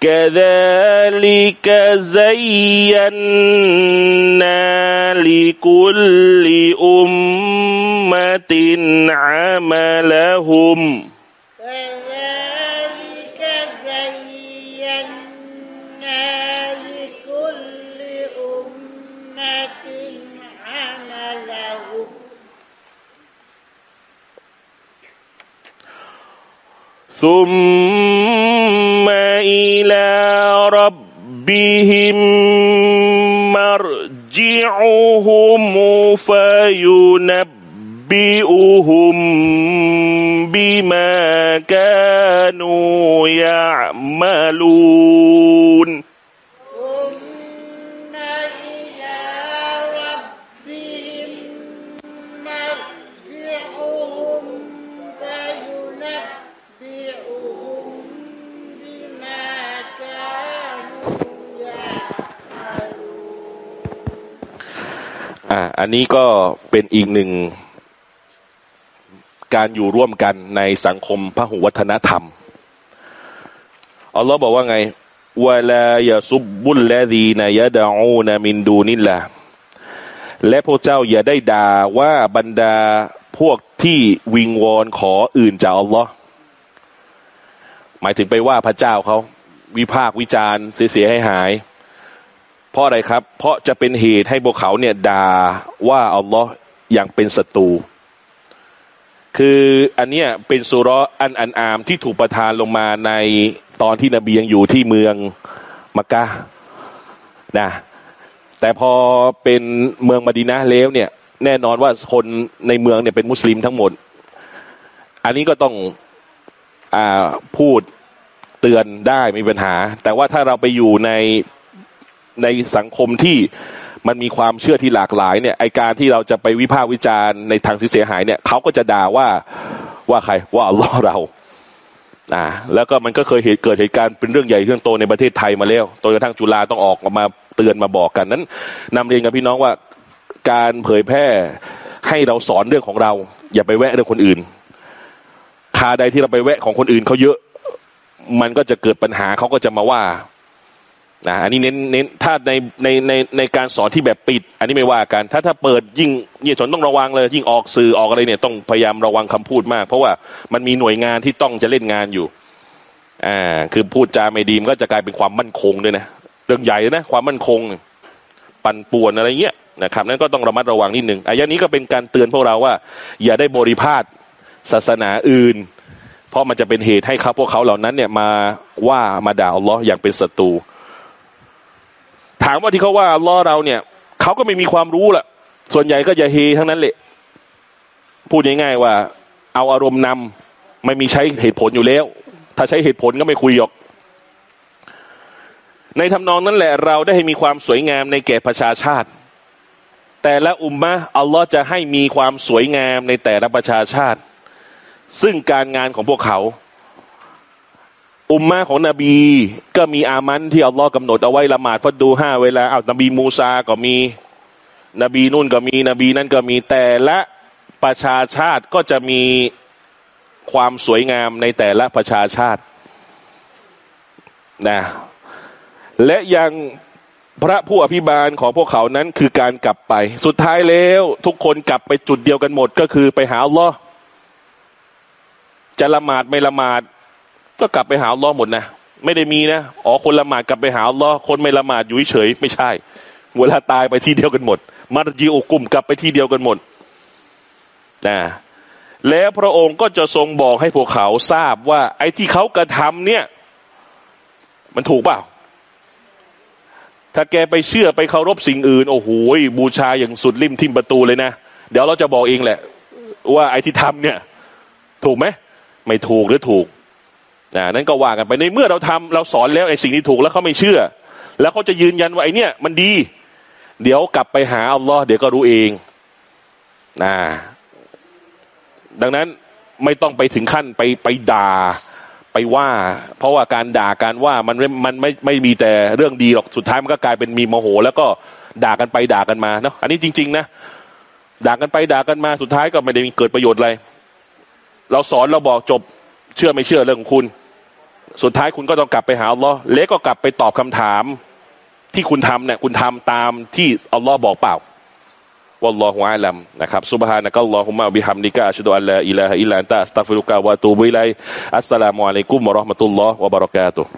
كذلك زينا لكل أمة عملهم. كذلك زينا لكل أمة عملهم. ثم إلى ربهم مرجعهم فينبئهم بما كانوا يعملون. อ่าอันนี้ก็เป็นอีกหนึ่งการอยู่ร่วมกันในสังคมพหุวัฒนธรรมอัลลอฮ์บอกว่าไงวะลายาซุบบุลละดีนายะดาอูนามินดูนิลละและพวกเจ้าอย่าได้ด่าว่าบรรดาพวกที่วิงวอนขออื่นจากอัลลอฮ์หมายถึงไปว่าพระเจ้าเขา วิพากวิจารณ์เสียให้หาย ราะอะไรครับ เพราะจะเป็นเหตุให้พวกเขาเนี่ยด่าว่าอัลลอฮ์อย่างเป็นศัตรู คืออันเนี้ยเป็นสุราะห์อันอันอามที่ถูกประทานลงมาในตอนที่นบียังอยู่ที่เมืองมักกะนะแต่พอเป็นเมืองมะดีนะแล้วเนี่ย แน่นอนว่าคนในเมืองเนี่ยเป็นมุสลิมทั้งหมด อันนี้ก็ต้องอ่าพูดเตือนได้ไม่มีปัญหา แต่ว่าถ้าเราไปอยู่ใน ในสังคมที่มันมีความเชื่อที่หลากหลายเนี่ยไอการที่เราจะไปวิพากษ์วิจารณ์ในทางเสียหายเนี่ยเขาก็จะด่าว่าว่าใครว่าอัลลอฮ์เราอ่าแล้วก็มันก็เคยเหตุเกิดเหตุการณ์เป็นเรื่องใหญ่เรื่องโตในประเทศไทยมาแล้วจนกระทั่งจุฬาต้องออกมาเตือนมาบอกกันนั้นนำเรียนกับพี่น้องว่าการเผยแพร่ให้เราสอนเรื่องของเรา อย่าไปแวะเรื่องคนอื่น คาใดที่เราไปแวะของคนอื่นเขาเยอะ มันก็จะเกิดปัญหาเขาก็จะมาว่า นะอันนี้เน้นเน้นถ้าในในในในการสอนที่แบบปิด อันนี้ไม่ว่ากัน ถ้าถ้าเปิดยิ่งเนี่ยสนต้องระวังเลย ยิ่งออกสื่อออกอะไรเนี่ยต้องพยายามระวังคำพูดมาก เพราะว่ามันมีหน่วยงานที่ต้องจะเล่นงานอยู่อ่าคือพูดจาไม่ดีมนก็จะกลายเป็นความมั่นคงด้วยนะเรื่องใหญ่นะความมั่นคง ปั่นป่วนอะไรเงี้ยนะครับนั่นก็ต้องระมัดระวังนิดนึงอายะนี้ก็เป็นการเตือนพวกเราว่า อย่าได้บริพาทศาสนาอื่น เพราะมันจะเป็นเหตุให้เขาพวกเขาเหล่านั้นเนี่ยมาว่ามาด่าอัลลอฮ์อย่างเป็นศัตรู ถามว่าที่เขาว่าลลอเราเนี่ยเขาก็ไม่มีความรู้ละส่วนใหญ่ก็จะเฮทั้งนั้นแหละพูดง่ายๆว่า เอาอารมณ์นำไม่มีใช้เหตุผลอยู่แล้ว ถ้าใช้เหตุผลก็ไม่คุยหรอก ในทำนองนั้นแหละเราได้ให้มีความสวยงามในแก่ประชาชาติ แต่ละอุมมะอัลลอฮ์จะให้มีความสวยงามในแต่ละประชาชาติ ซึ่งการงานของพวกเขา อุมมาของนบี ก็มีอามันที่อัลลอฮ์กำหนดเอาไว้ละหมาดฟัดดูห้าเวลาเอานบีมูซาก็มี นบีนุ่นก็มี นบีนั่นก็มีแต่ละประชาชาติก็จะมีความสวยงามในแต่ละประชาชาตินะและยังพระผู้อภิบาลของพวกเขานั้นคือการกลับไป สุดท้ายแล้วทุกคนกลับไปจุดเดียวกันหมดก็คือไปหาอัลลอฮ์จะละหมาดไม่ละหมาด ก็กลับไปหาอัลลอฮ์หมดนะ ไม่ได้มีนะอ๋อคนละหมาดกลับไปหาอัลลอฮ์คนไม่ละหมาดอยู่เฉยไม่ใช่ เวลาตายไปที่เดียวกันหมดมัรจีโอกลุ่มกลับไปที่เดียวกันหมดนะแล้วพระองค์ก็จะทรงบอกให้พวกเขาทราบว่า ไอ้ที่เขากระทำเนี่ย มันถูกเปล่า ถ้าแกไปเชื่อไปเคารพสิ่งอื่น โอ้โหบูชาอย่างสุดริมทิมประตูเลยนะ เดี๋ยวเราจะบอกเองแหละ ว่าไอ้ที่ทำเนี่ย ถูกไหม ไม่ถูกหรือถูก อ่านั่นก็ว่ากันไปในเมื่อเราทำเราสอนแล้วไอ้สิ่งที่ถูกแล้วเขาไม่เชื่อ แล้วเขาจะยืนยันว่าไอ้นี่มันดี เดี๋ยวกลับไปหาอัลลอฮ์เดี๋ยวก็รู้เองนะดังนั้นไม่ต้องไปถึงขั้นไปไปด่าไปว่า เพราะว่าการด่าการว่ามันม่มันไม่ไม่มีแต่เรื่องดีหรอกสุดท้ายมันก็กลายเป็นมีโมโห แล้วก็ด่ากันไปด่ากันมาเนาะอันนี้จริง ๆ นะด่ากันไปด่ากันมาสุดท้ายก็ไม่ได้มีเกิดประโยชน์อะไรเราสอนเราบอกจบ เชื่อไม่เชื่อเรื่องของคุณ สุดท้ายคุณก็ต้องกลับไปหาอัลลอฮ์เล็กก็กลับไปตอบคำถามที่คุณทำเนี่ยคุณทำตามที่อัลลอฮ์บอกเปล่าوالله أعلمนะครับسبحانك اللهم وبحمدك أشهد أن لا إله إلا أنت أستغفرك وأتوب إليك السلام عليكم ورحمة الله وبركاته